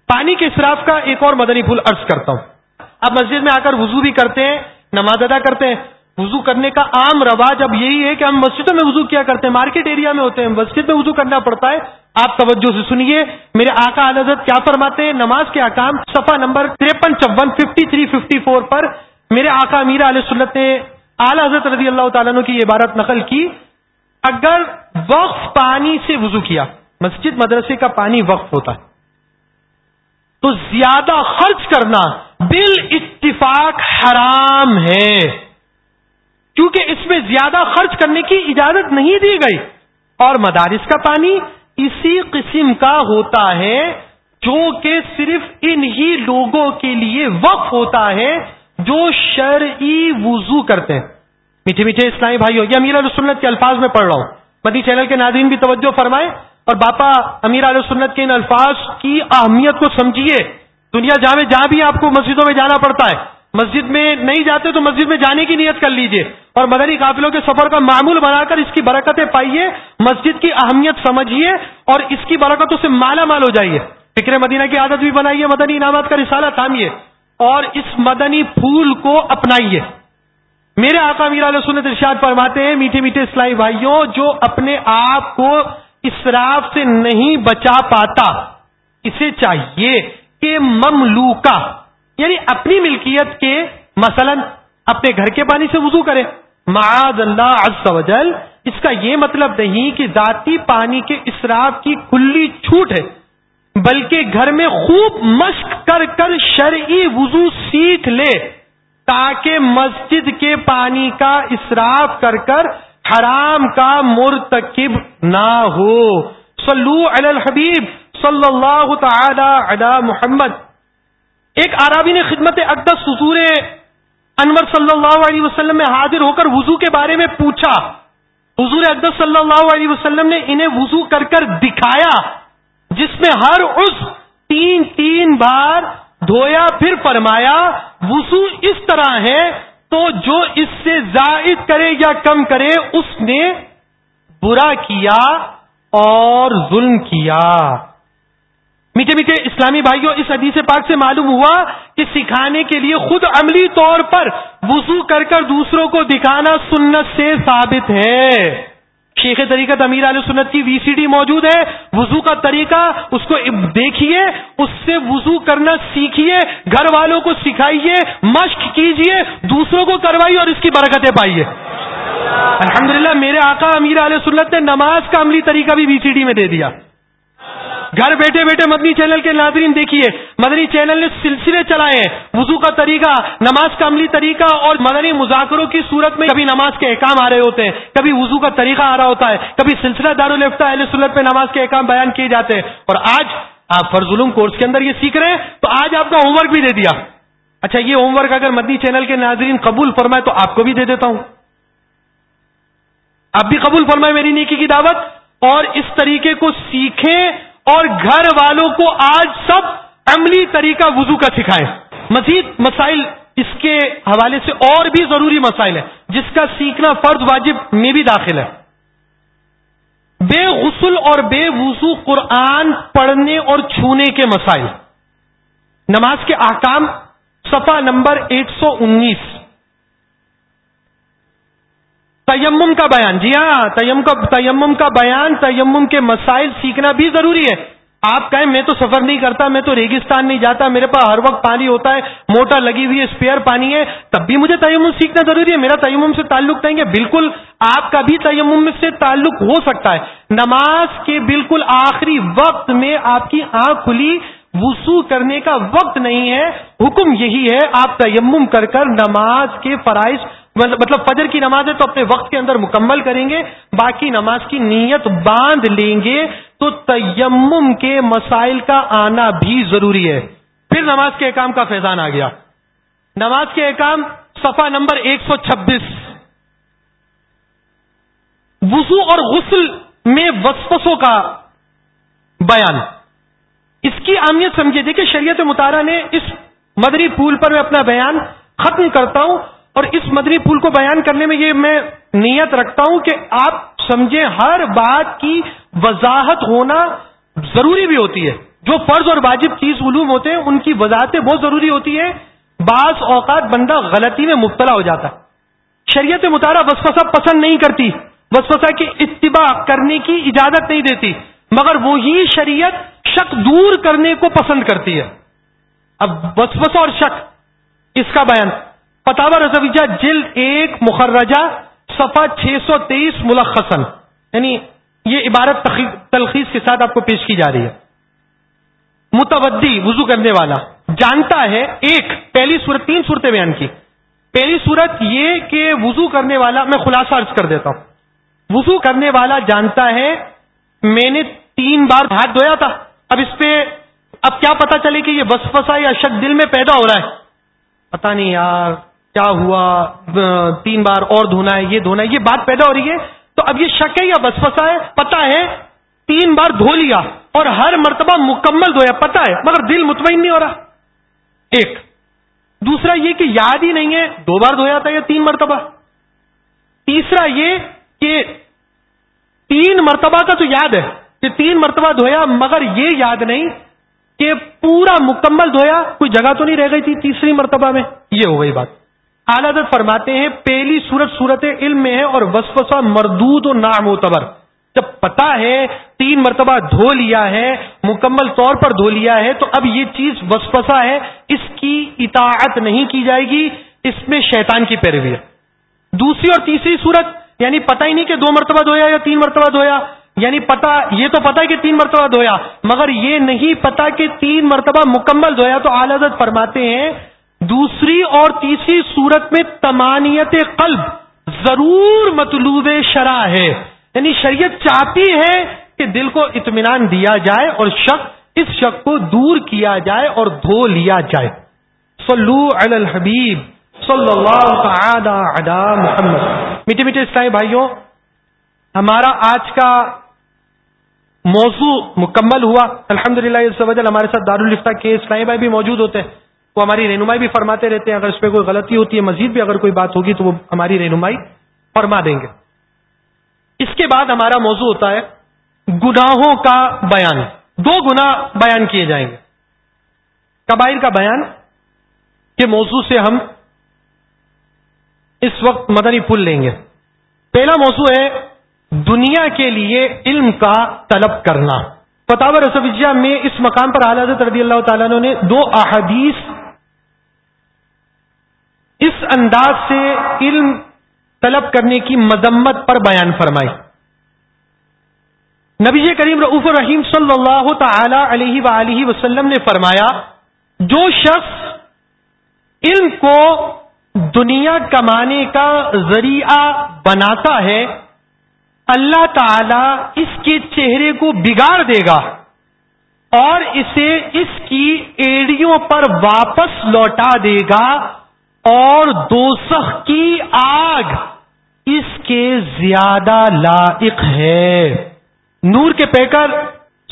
پانی کے اسراف کا ایک اور مدنی پھول عرض کرتا ہوں۔ اب مسجد میں آ کر وضو بھی کرتے ہیں، نماز ادا کرتے ہیں وضو کرنے کا عام رواج اب یہی ہے کہ ہم مسجدوں میں وضو کیا کرتے ہیں، مارکیٹ ایریا میں ہوتے ہیں۔ مسجد میں وضو کرنا پڑتا ہے۔ آپ توجہ سے سنیے۔ میرے آقا حضرت کیا فرماتے ہیں؟ نماز کے احکام صفحہ نمبر ترپن چون، ففٹی تھری، ففٹی فور پر میرے آقا میرا علیہ سنت نے اعلی حضرت رضی اللہ تعالیٰ کی عبارت نقل کی۔ اگر وقف پانی سے وضو کیا، مسجد مدرسے کا پانی وقف ہوتا ہے، تو زیادہ خرچ کرنا بال اتفاق حرام ہے۔ کیونکہ اس میں زیادہ خرچ کرنے کی اجازت نہیں دی گئی۔ اور مدارس کا پانی اسی قسم کا ہوتا ہے جو کہ صرف انہی لوگوں کے لیے وقف ہوتا ہے جو شرعی وضو کرتے ہیں۔ میٹھے میٹھے اسلامی بھائی یہ امیر علیہ کے الفاظ میں پڑھ رہا ہوں۔ مدی چینل کے ناظرین بھی توجہ فرمائے اور باپا امیر علیہ سنت کے ان الفاظ کی اہمیت کو سمجھیے۔ دنیا جہاں میں جہاں بھی آپ کو مسجدوں میں جانا پڑتا ہے۔ مسجد میں نہیں جاتے تو مسجد میں جانے کی نیت کر لیجیے۔ اور مدنی قافلوں کے سفر کا معمول بنا کر اس کی برکتیں پائیے، مسجد کی اہمیت سمجھیے، اور اس کی برکتوں سے مالا مال ہو جائیے۔ فکر مدینہ کی عادت بھی بنائیے، مدنی انعامات کا رسالہ تھامیے اور اس مدنی پھول کو اپنائیے۔ میرے آقا میرا سنت ارشاد فرماتے ہیں، میٹھے میٹھے اسلائی بھائیوں، جو اپنے آپ کو اسراف سے نہیں بچا پاتا، اسے چاہیے کہ مملوکا یعنی اپنی ملکیت کے مثلا اپنے گھر کے پانی سے وضو کرے معاذ اللہ عز و جل۔ اس کا یہ مطلب نہیں کہ ذاتی پانی کے اسراف کی کلی چھوٹ ہے، بلکہ گھر میں خوب مشق کر کر شرعی وضو سیکھ لے، تاکہ مسجد کے پانی کا اسراف کر کر حرام کا مرتکب نہ ہو۔ صلو علی الحبیب صلی اللہ تعالی علی محمد۔ ایک عرابی نے خدمت اقدس حضور انور صلی اللہ علیہ وسلم میں حاضر ہو کر وضو کے بارے میں پوچھا۔ حضور اقدس صلی اللہ علیہ وسلم نے انہیں وضو کر کر دکھایا، جس میں ہر اس تین تین بار دھویا، پھر فرمایا، وضو اس طرح ہے، تو جو اس سے زائد کرے یا کم کرے، اس نے برا کیا اور ظلم کیا۔ میٹھے میٹھے اسلامی بھائیوں، اس حدیث پاک سے معلوم ہوا کہ سکھانے کے لیے خود عملی طور پر وضو کر کر دوسروں کو دکھانا سنت سے ثابت ہے۔ شیخ طریقت امیر علیہ سنت کی وی سی ڈی موجود ہے۔ وضو کا طریقہ، اس کو دیکھیے، اس سے وضو کرنا سیکھیے، گھر والوں کو سکھائیے، مشق کیجیے، دوسروں کو کروائیے اور اس کی برکتیں پائیے۔ الحمدللہ، میرے آقا امیر علیہ سنت نے نماز کا عملی طریقہ بھی وی سی ڈی میں دے دیا۔ گھر بیٹھے بیٹھے مدنی چینل کے ناظرین دیکھیے۔ مدنی چینل نے سلسلے چلائے ہیں۔ وضو کا طریقہ، نماز کا عملی طریقہ اور مدنی مذاکروں کی صورت میں کبھی نماز کے احکام آ رہے ہوتے ہیں، کبھی وضو کا طریقہ آ رہا ہوتا ہے، کبھی سلسلہ دارالفتہ اہل سنت پہ نماز کے احکام بیان کیے جاتے ہیں۔ اور آج آپ فرض علوم کورس کے اندر یہ سیکھ رہے ہیں، تو آج آپ کا ہوم ورک بھی دے دیا۔ اچھا یہ ہوم ورک اگر مدنی چینل کے ناظرین قبول فرمائے تو آپ کو بھی دے دیتا ہوں۔ آپ بھی قبول فرمائے میری نیکی کی دعوت۔ اور اس طریقے کو سیکھیں اور گھر والوں کو آج سب عملی طریقہ وضو کا سکھائیں۔ مزید مسائل اس کے حوالے سے اور بھی ضروری مسائل ہیں، جس کا سیکھنا فرض واجب میں بھی داخل ہے۔ بے غسل اور بے وضو قرآن پڑھنے اور چھونے کے مسائل۔ نماز کے احکام، صفحہ نمبر ایک سو انیس۔ تیمم کا بیان۔ جی ہاں تیم کا تیمم کا بیان، تیمم کے مسائل سیکھنا بھی ضروری ہے۔ آپ کہیں، میں تو سفر نہیں کرتا، میں تو ریگستان نہیں جاتا، میرے پاس ہر وقت پانی ہوتا ہے، موٹر لگی ہوئی ہے اسپیئر پانی ہے، تب بھی مجھے تیمم سیکھنا ضروری ہے۔ میرا تیمم سے تعلق نہیں ہے۔ بالکل آپ کا بھی تیمم سے تعلق ہو سکتا ہے۔ نماز کے بالکل آخری وقت میں آپ کی آنکھ کھلی وسو کرنے کا وقت نہیں ہے۔ حکم یہی ہے، آپ تیمم کر کر نماز کے فرائض مطلب-, مطلب فجر کی نماز ہے تو اپنے وقت کے اندر مکمل کریں گے، باقی نماز کی نیت باندھ لیں گے تو تیمم کے مسائل کا آنا بھی ضروری ہے۔ پھر نماز کے احکام کا فیضان آ گیا۔ نماز کے احکام، صفحہ نمبر ایک سو چھبیس۔ وضو اور غسل میں وسوسوں کا بیان۔ اس کی اہمیت سمجھے دیکھیں شریعت مطالعہ نے اس مدری پھول پر میں اپنا بیان ختم کرتا ہوں۔ اور اس مدنی پھول کو بیان کرنے میں یہ میں نیت رکھتا ہوں کہ آپ سمجھیں ہر بات کی وضاحت ہونا ضروری بھی ہوتی ہے۔ جو فرض اور واجب چیز علوم ہوتے ہیں، ان کی وضاحتیں بہت ضروری ہوتی ہیں۔ بعض اوقات بندہ غلطی میں مبتلا ہو جاتا۔ ہے شریعت مطالعہ وسوسہ پسند نہیں کرتی۔ وسوسہ کی اتباع کرنے کی اجازت نہیں دیتی۔ مگر وہی شریعت شک دور کرنے کو پسند کرتی ہے۔ اب وسوسہ اور شک، اس کا بیان۔ فتح رضویجہ جلد ایک، مخرجہ، صفحہ چھ سو تیئیس ملخصن یعنی یہ عبارت تلخیص کے ساتھ آپ کو پیش کی جا رہی ہے۔ متودی وضو کرنے والا۔ جانتا ہے، ایک، پہلی صورت، تین صورتیں بیان کی۔ پہلی صورت یہ کہ وضو کرنے والا، میں خلاصہ عرض کر دیتا ہوں۔ وضو کرنے والا جانتا ہے، میں نے تین بار ہاتھ دھویا تھا۔ اب اس پہ، اب کیا پتا چلے کہ یہ وسفسا یا شک دل میں پیدا ہو رہا ہے۔ پتا نہیں یار کیا ہوا تین بار اور دھونا ہے، یہ دھونا ہے، یہ بات پیدا ہو رہی ہے۔ تو اب یہ شک ہے یا بس فسا ہے؟ پتا ہے، تین بار دھو لیا اور ہر مرتبہ مکمل دھویا پتا ہے، مگر دل مطمئن نہیں ہو رہا۔ ایک۔ دوسرا یہ کہ یاد ہی نہیں ہے، دو بار دھویا تھا یا تین مرتبہ۔ تیسرا یہ کہ تین مرتبہ کا تو یاد ہے کہ تین مرتبہ دھویا، مگر یہ یاد نہیں کہ پورا مکمل دھویا، کوئی جگہ تو نہیں رہ گئی تھی تیسری مرتبہ میں۔ یہ ہو گئی بات۔ حضرت فرماتے ہیں، پہلی صورت صورت علم میں ہے اور وسوسہ مردود و ناموتبر جب پتا ہے، تین مرتبہ دھو لیا ہے، مکمل طور پر دھو لیا ہے، تو اب یہ چیز وسوسہ ہے، اس کی اطاعت نہیں کی جائے گی، اس میں شیطان کی پیروی ہے۔ دوسری اور تیسری صورت یعنی پتہ ہی نہیں کہ دو مرتبہ دھویا یا تین مرتبہ دھویا۔ یعنی پتا یہ تو پتا کہ تین مرتبہ دھویا، مگر یہ نہیں پتا کہ تین مرتبہ مکمل دھویا۔ تو حضرت فرماتے ہیں دوسری اور تیسری صورت میں تمانیت قلب ضرور مطلوب شرح ہے۔ یعنی شریعت چاہتی ہے کہ دل کو اطمینان دیا جائے اور شک، اس شک کو دور کیا جائے اور دھو لیا جائے۔ صلو علی الحبیب صلی اللہ تعالی علی محمد۔ میٹھے میٹھے اسلائی بھائیوں، ہمارا آج کا موضوع مکمل ہوا۔ الحمد للہ ہمارے ساتھ دارالفتہ کے اسلائی بھائی بھی موجود ہوتے ہیں۔ وہ ہماری رہنمائی بھی فرماتے رہتے ہیں، اگر اس پہ کوئی غلطی ہوتی ہے، مزید بھی اگر کوئی بات ہوگی تو وہ ہماری رہنمائی فرما دیں گے۔ اس کے بعد ہمارا موضوع ہوتا ہے گناہوں کا بیان۔ دو گنا بیان کیے جائیں گے۔ قبائل کا بیان کے موضوع سے ہم اس وقت مدنی پھول لیں گے۔ پہلا موضوع ہے دنیا کے لیے علم کا طلب کرنا۔ فتح رسویہ میں اس مقام پر حضرت رضی اللہ تعالیٰ نے دو احادیث اس انداز سے علم طلب کرنے کی مذمت پر بیان فرمائی۔ نبی کریم رعف الرحیم صلی اللہ تعالی علیہ وآلہ وسلم نے فرمایا، جو شخص علم کو دنیا کمانے کا ذریعہ بناتا ہے، اللہ تعالی اس کے چہرے کو بگاڑ دے گا اور اسے اس کی ایڑیوں پر واپس لوٹا دے گا۔ اور دوسخ کی آگ اس کے زیادہ لائق ہے۔ نور کے پیکر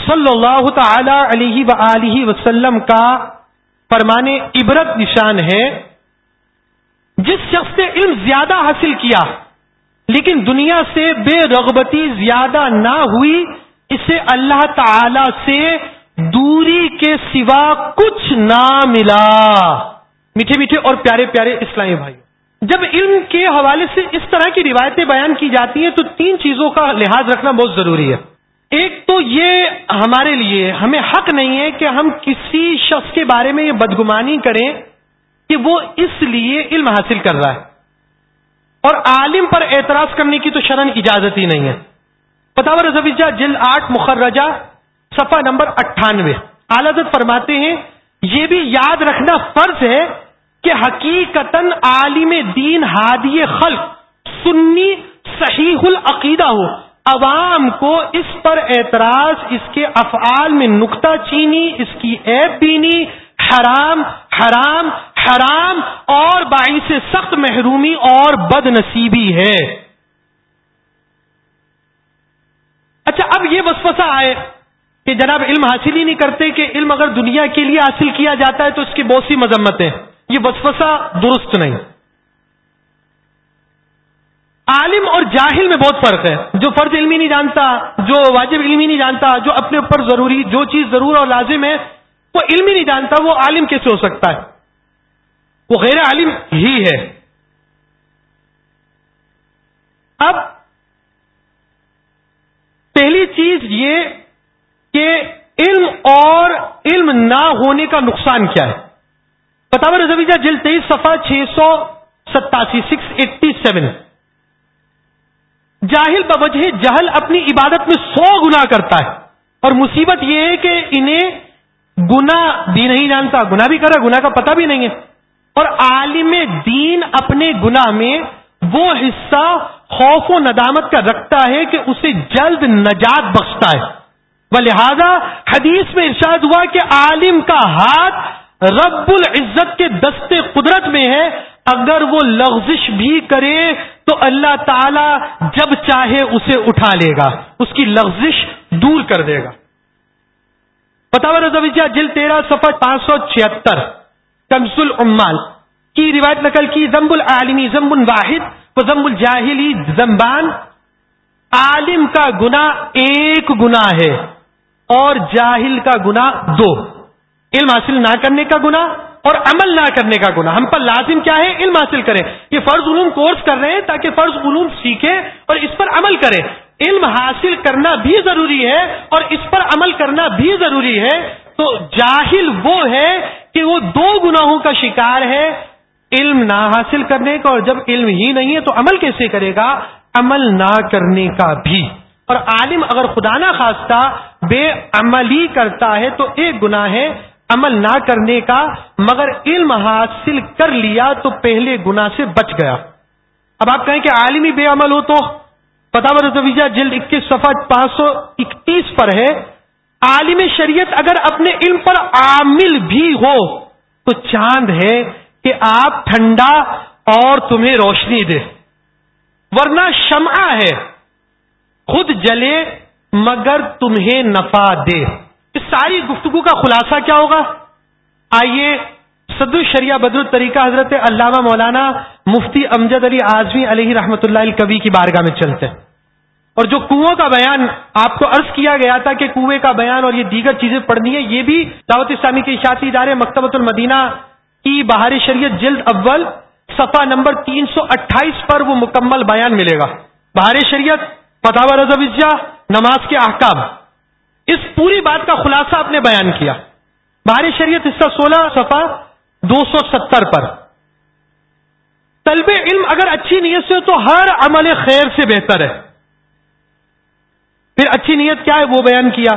صلی اللہ تعالی علیہ و وسلم کا فرمانے عبرت نشان ہے۔ جس شخص نے علم زیادہ حاصل کیا، لیکن دنیا سے بے رغبتی زیادہ نہ ہوئی، اسے اللہ تعالی سے دوری کے سوا کچھ نہ ملا۔ میٹھے میٹھے اور پیارے پیارے اسلامی بھائی۔ جب علم کے حوالے سے اس طرح کی روایتیں بیان کی جاتی ہیں تو تین چیزوں کا لحاظ رکھنا بہت ضروری ہے۔ ایک تو یہ ہمارے لیے ہمیں حق نہیں ہے کہ ہم کسی شخص کے بارے میں یہ بدگمانی کریں کہ وہ اس لیے علم حاصل کر رہا ہے۔ اور عالم پر اعتراض کرنے کی تو شرن اجازت ہی نہیں ہے۔ پتاور رضویجہ جل آٹھ مخرجہ صفحہ نمبر اٹھانوے۔ آلادت فرماتے ہیں، یہ بھی یاد رکھنا فرض ہے کہ حقیقت عالم دین ہادی خلق سنی صحیح العقیدہ ہو۔ عوام کو اس پر اعتراض، اس کے افعال میں نکتہ چینی، اس کی عیب بینی، حرام حرام حرام اور باعث سخت محرومی اور بد نصیبی ہے۔ اچھا اب یہ وسوسہ آئے کہ جناب علم حاصل ہی نہیں کرتے کہ علم اگر دنیا کے لیے حاصل کیا جاتا ہے تو اس کی بہت سی مذمتیں۔ یہ وسوسہ درست نہیں۔ عالم اور جاہل میں بہت فرق ہے۔ جو فرض علمی نہیں جانتا، جو واجب علمی نہیں جانتا، جو اپنے اوپر ضروری، جو چیز ضرور اور لازم ہے، وہ علمی نہیں جانتا، وہ عالم کیسے ہو سکتا ہے؟ وہ غیر عالم ہی ہے۔ اب پہلی چیز یہ کہ علم اور علم نہ ہونے کا نقصان کیا ہے۔ پتاور رضویجہ جلد تیئیس صفحہ چھ سو ستاسی، سکس ایٹی سیون۔ جاہل بوجہ جہل اپنی عبادت میں سو گنا کرتا ہے۔ اور مصیبت یہ ہے کہ انہیں گنا بھی نہیں جانتا گنا بھی کرا گنا کا پتہ بھی نہیں ہے۔ اور عالم دین اپنے گنا میں وہ حصہ خوف و ندامت کا رکھتا ہے کہ اسے جلد نجات بخشتا ہے۔ وہ لہذا حدیث میں ارشاد ہوا کہ عالم کا ہاتھ رب العزت کے دستے قدرت میں ہے، اگر وہ لغزش بھی کرے تو اللہ تعالی جب چاہے اسے اٹھا لے گا، اس کی لغزش دور کر دے گا۔ بتاوا رضویہ جل تیرہ سفر پانچ سو چھہتر کنس العمال۔ کی روایت نقل کی؟ زمب العالمی زمب الواحد و زمب الجاہلی زمبان عالم کا گنا ایک گنا ہے اور جاہل کا گنا دو۔ علم حاصل نہ کرنے کا گنا اور عمل نہ کرنے کا گنا ہم پر لازم کیا ہے؟ علم حاصل کریں۔ یہ فرض علوم کورس کر رہے ہیں تاکہ فرض علوم سیکھیں اور اس پر عمل کریں۔ علم حاصل کرنا بھی ضروری ہے اور اس پر عمل کرنا بھی ضروری ہے۔ تو جاہل وہ ہے کہ وہ دو گناہوں کا شکار ہے۔ علم نہ حاصل کرنے کا اور جب علم ہی نہیں ہے تو عمل کیسے کرے گا؟ عمل نہ کرنے کا بھی۔ اور عالم اگر خدا نہ خواستہ بے عملی کرتا ہے تو ایک گناہ ہے۔ عمل نہ کرنے کا، مگر علم حاصل کر لیا تو پہلے گنا سے بچ گیا۔ اب آپ کہیں کہ عالمی بے عمل ہو تو؟ پتا رضویہ جلد اکیس سفا پانچ سو اکتیس پر ہے۔ عالم شریعت اگر اپنے علم پر عامل بھی ہو، تو چاند ہے کہ آپ ٹھنڈا اور تمہیں روشنی دے۔ ورنہ شمع ہے۔ خود جلے مگر تمہیں نفع دے۔ اس ساری گفتگو کا خلاصہ کیا ہوگا؟ آئیے صد الشریعہ بدر الطریقہ حضرت علامہ مولانا مفتی امجد علی اعظمی علیہ رحمۃ اللہ کبھی کی بارگاہ میں چلتے ہیں۔ اور جو کنو کا بیان آپ کو عرض کیا گیا تھا کہ کنویں کا بیان اور یہ دیگر چیزیں پڑھنی ہے یہ بھی دعوت اسلامی کے اشاعتی ادارے مکتبۃ المدینہ کی بہار شریعت جلد اول، صفحہ نمبر تین سو اٹھائیس پر وہ مکمل بیان ملے گا۔ بہار شریعت، فتح رضویہ نماز کے احکام۔ اس پوری بات کا خلاصہ آپ نے بیان کیا۔ بہار شریعت حصہ سولہ، صفحہ دو سو ستر پر۔ طلب علم اگر اچھی نیت سے ہو تو ہر عمل خیر سے بہتر ہے۔ پھر اچھی نیت کیا ہے؟ وہ بیان کیا۔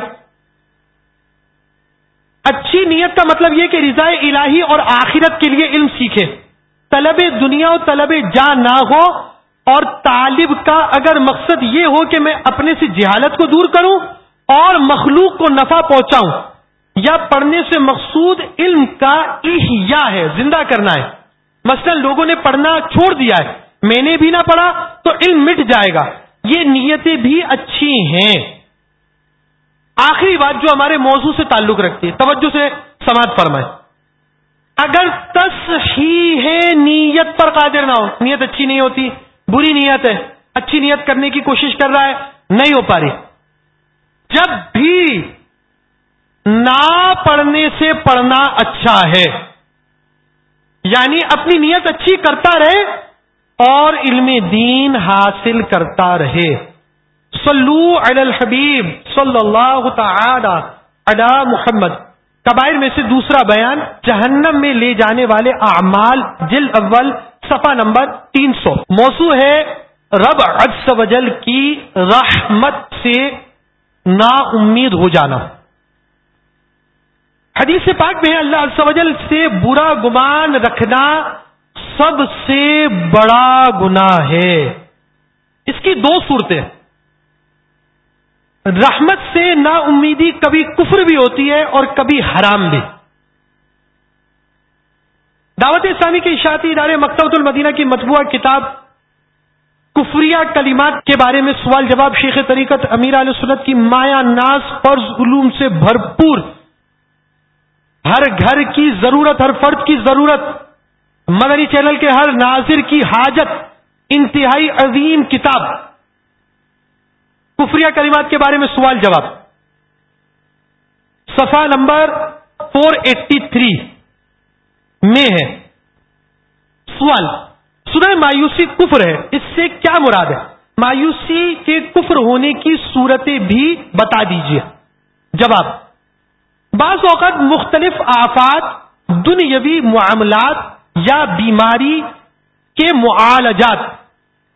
اچھی نیت کا مطلب یہ کہ رضاء الہی اور آخرت کے لیے علم سیکھے طلب دنیا و طلب جا نہ ہو اور طالب کا اگر مقصد یہ ہو کہ میں اپنے سے جہالت کو دور کروں اور مخلوق کو نفع پہنچاؤں۔ یا پڑھنے سے مقصود علم کا احیاء ہے، زندہ کرنا ہے۔ مثلا لوگوں نے پڑھنا چھوڑ دیا ہے۔ میں نے بھی نہ پڑھا تو علم مٹ جائے گا۔ یہ نیتیں بھی اچھی ہیں۔ آخری بات جو ہمارے موضوع سے تعلق رکھتی ہے، توجہ سے سماعت فرمائے اگر تس ہی نیت پر قادر نہ ہو۔ نیت اچھی نہیں ہوتی، بری نیت ہے۔ اچھی نیت کرنے کی کوشش کر رہا ہے، نہیں ہو پا رہی۔ جب بھی نہ پڑھنے سے پڑھنا اچھا ہے یعنی اپنی نیت اچھی کرتا رہے اور علم دین حاصل کرتا رہے۔ صلو علی الحبیب صلی اللہ تعالی علی محمد۔ قبائر میں سے دوسرا بیان، جہنم میں لے جانے والے اعمال جل اول، صفحہ نمبر تین سو۔ موضوع ہے رب عز و جل کی رحمت سے نا امید ہو جانا۔ حدیث پاک میں اللہ عز و جل سے برا گمان رکھنا سب سے بڑا گناہ ہے۔ اس کی دو صورتیں۔ رحمت سے نا امیدی کبھی کفر بھی ہوتی ہے اور کبھی حرام بھی۔ دعوت اسلامی کے اشاعتی ادارے مکتبۃ المدینہ کی مطبوعہ کتاب کفریہ کلمات کے بارے میں سوال جواب شیخ طریقت امیر علیہ سنت کی مایا ناز فرض علوم سے بھرپور، ہر گھر کی ضرورت، ہر فرد کی ضرورت، مدنی چینل کے ہر ناظر کی حاجت، انتہائی عظیم کتاب۔ کفریہ کلمات کے بارے میں سوال جواب۔ صفحہ نمبر فور ایٹی تھری میں ہے۔ سوال، سنہ مایوسی کفر ہے، اس سے کیا مراد ہے؟ مایوسی کے کفر ہونے کی صورتیں بھی بتا دیجیے جواب بعض اوقات مختلف آفات، دنیاوی معاملات یا بیماری کے معالجات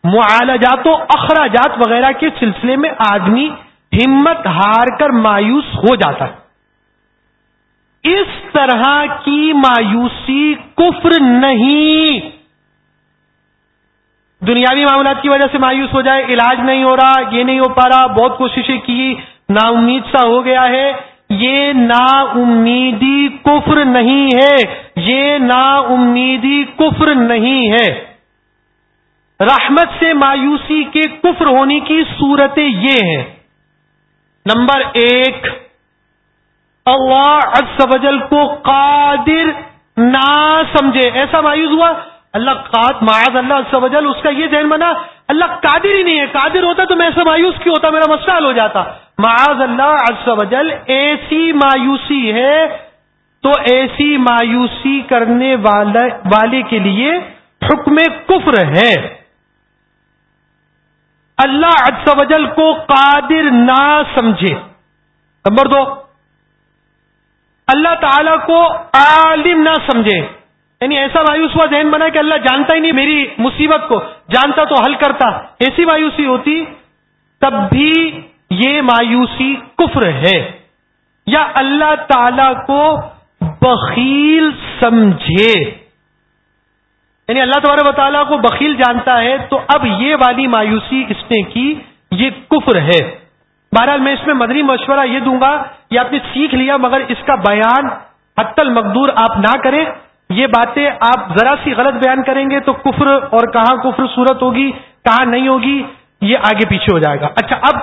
معالجات و اخراجات وغیرہ کے سلسلے میں آدمی ہمت ہار کر مایوس ہو جاتا ہے۔ اس طرح کی مایوسی کفر نہیں۔ دنیاوی معاملات کی وجہ سے مایوس ہو جائے، علاج نہیں ہو رہا، یہ نہیں ہو پا رہا، بہت کوششیں کی نا امید سا ہو گیا ہے۔ یہ نا امیدی کفر نہیں ہے۔ یہ نا امیدی کفر نہیں ہے۔ رحمت سے مایوسی کے کفر ہونے کی صورتیں یہ ہیں۔ نمبر ایک، اللہ عز و جل کو قادر نہ سمجھے۔ ایسا مایوس ہوا اللہ قاد معاذ اللہ عز و جل، اس کا یہ ذہن بنا، اللہ قادر ہی نہیں ہے، قادر ہوتا تو میں ایسا مایوس کیوں ہوتا، میرا مسئلہ حل ہو جاتا۔ معاذ اللہ عز و جل، ایسی مایوسی ہے تو ایسی مایوسی کرنے والے کے لیے حکم کفر ہے۔ اللہ عز و جل کو قادر نہ سمجھے۔ نمبر دو، اللہ تعالی کو عالم نہ سمجھے۔ یعنی ایسا مایوس ہوا ذہن بنا کہ اللہ جانتا ہی نہیں میری مصیبت کو، جانتا تو حل کرتا۔ ایسی مایوسی ہوتی تب بھی یہ مایوسی کفر ہے۔ یا اللہ تعالی کو بخیل سمجھے۔ یعنی اللہ تبارک و تعالیٰ کو بخیل جانتا ہے تو اب یہ والی مایوسی اس نے کی، یہ کفر ہے۔ بہرحال میں اس میں مدنی مشورہ یہ دوں گا، یہ آپ نے سیکھ لیا مگر اس کا بیان حت المقدور آپ نہ کریں۔ یہ باتیں آپ ذرا سی غلط بیان کریں گے تو کفر اور کہاں کفر صورت ہوگی، کہاں نہیں ہوگی، یہ آگے پیچھے ہو جائے گا۔ اچھا اب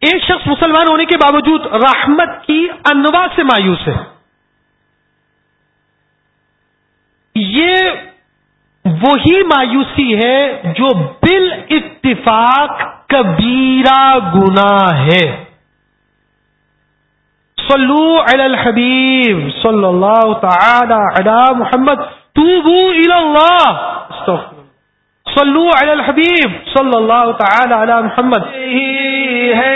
ایک شخص مسلمان ہونے کے باوجود رحمت کی انواع سے مایوس ہے۔ یہ وہی مایوسی ہے جو بال اتفاق کبیرہ گنا ہے۔ صلو علی الحبیب صلی اللہ تعالی علی محمد. توبو الی اللہ صلو علی الحبیب صلی اللہ تعالی علی محمد. ہے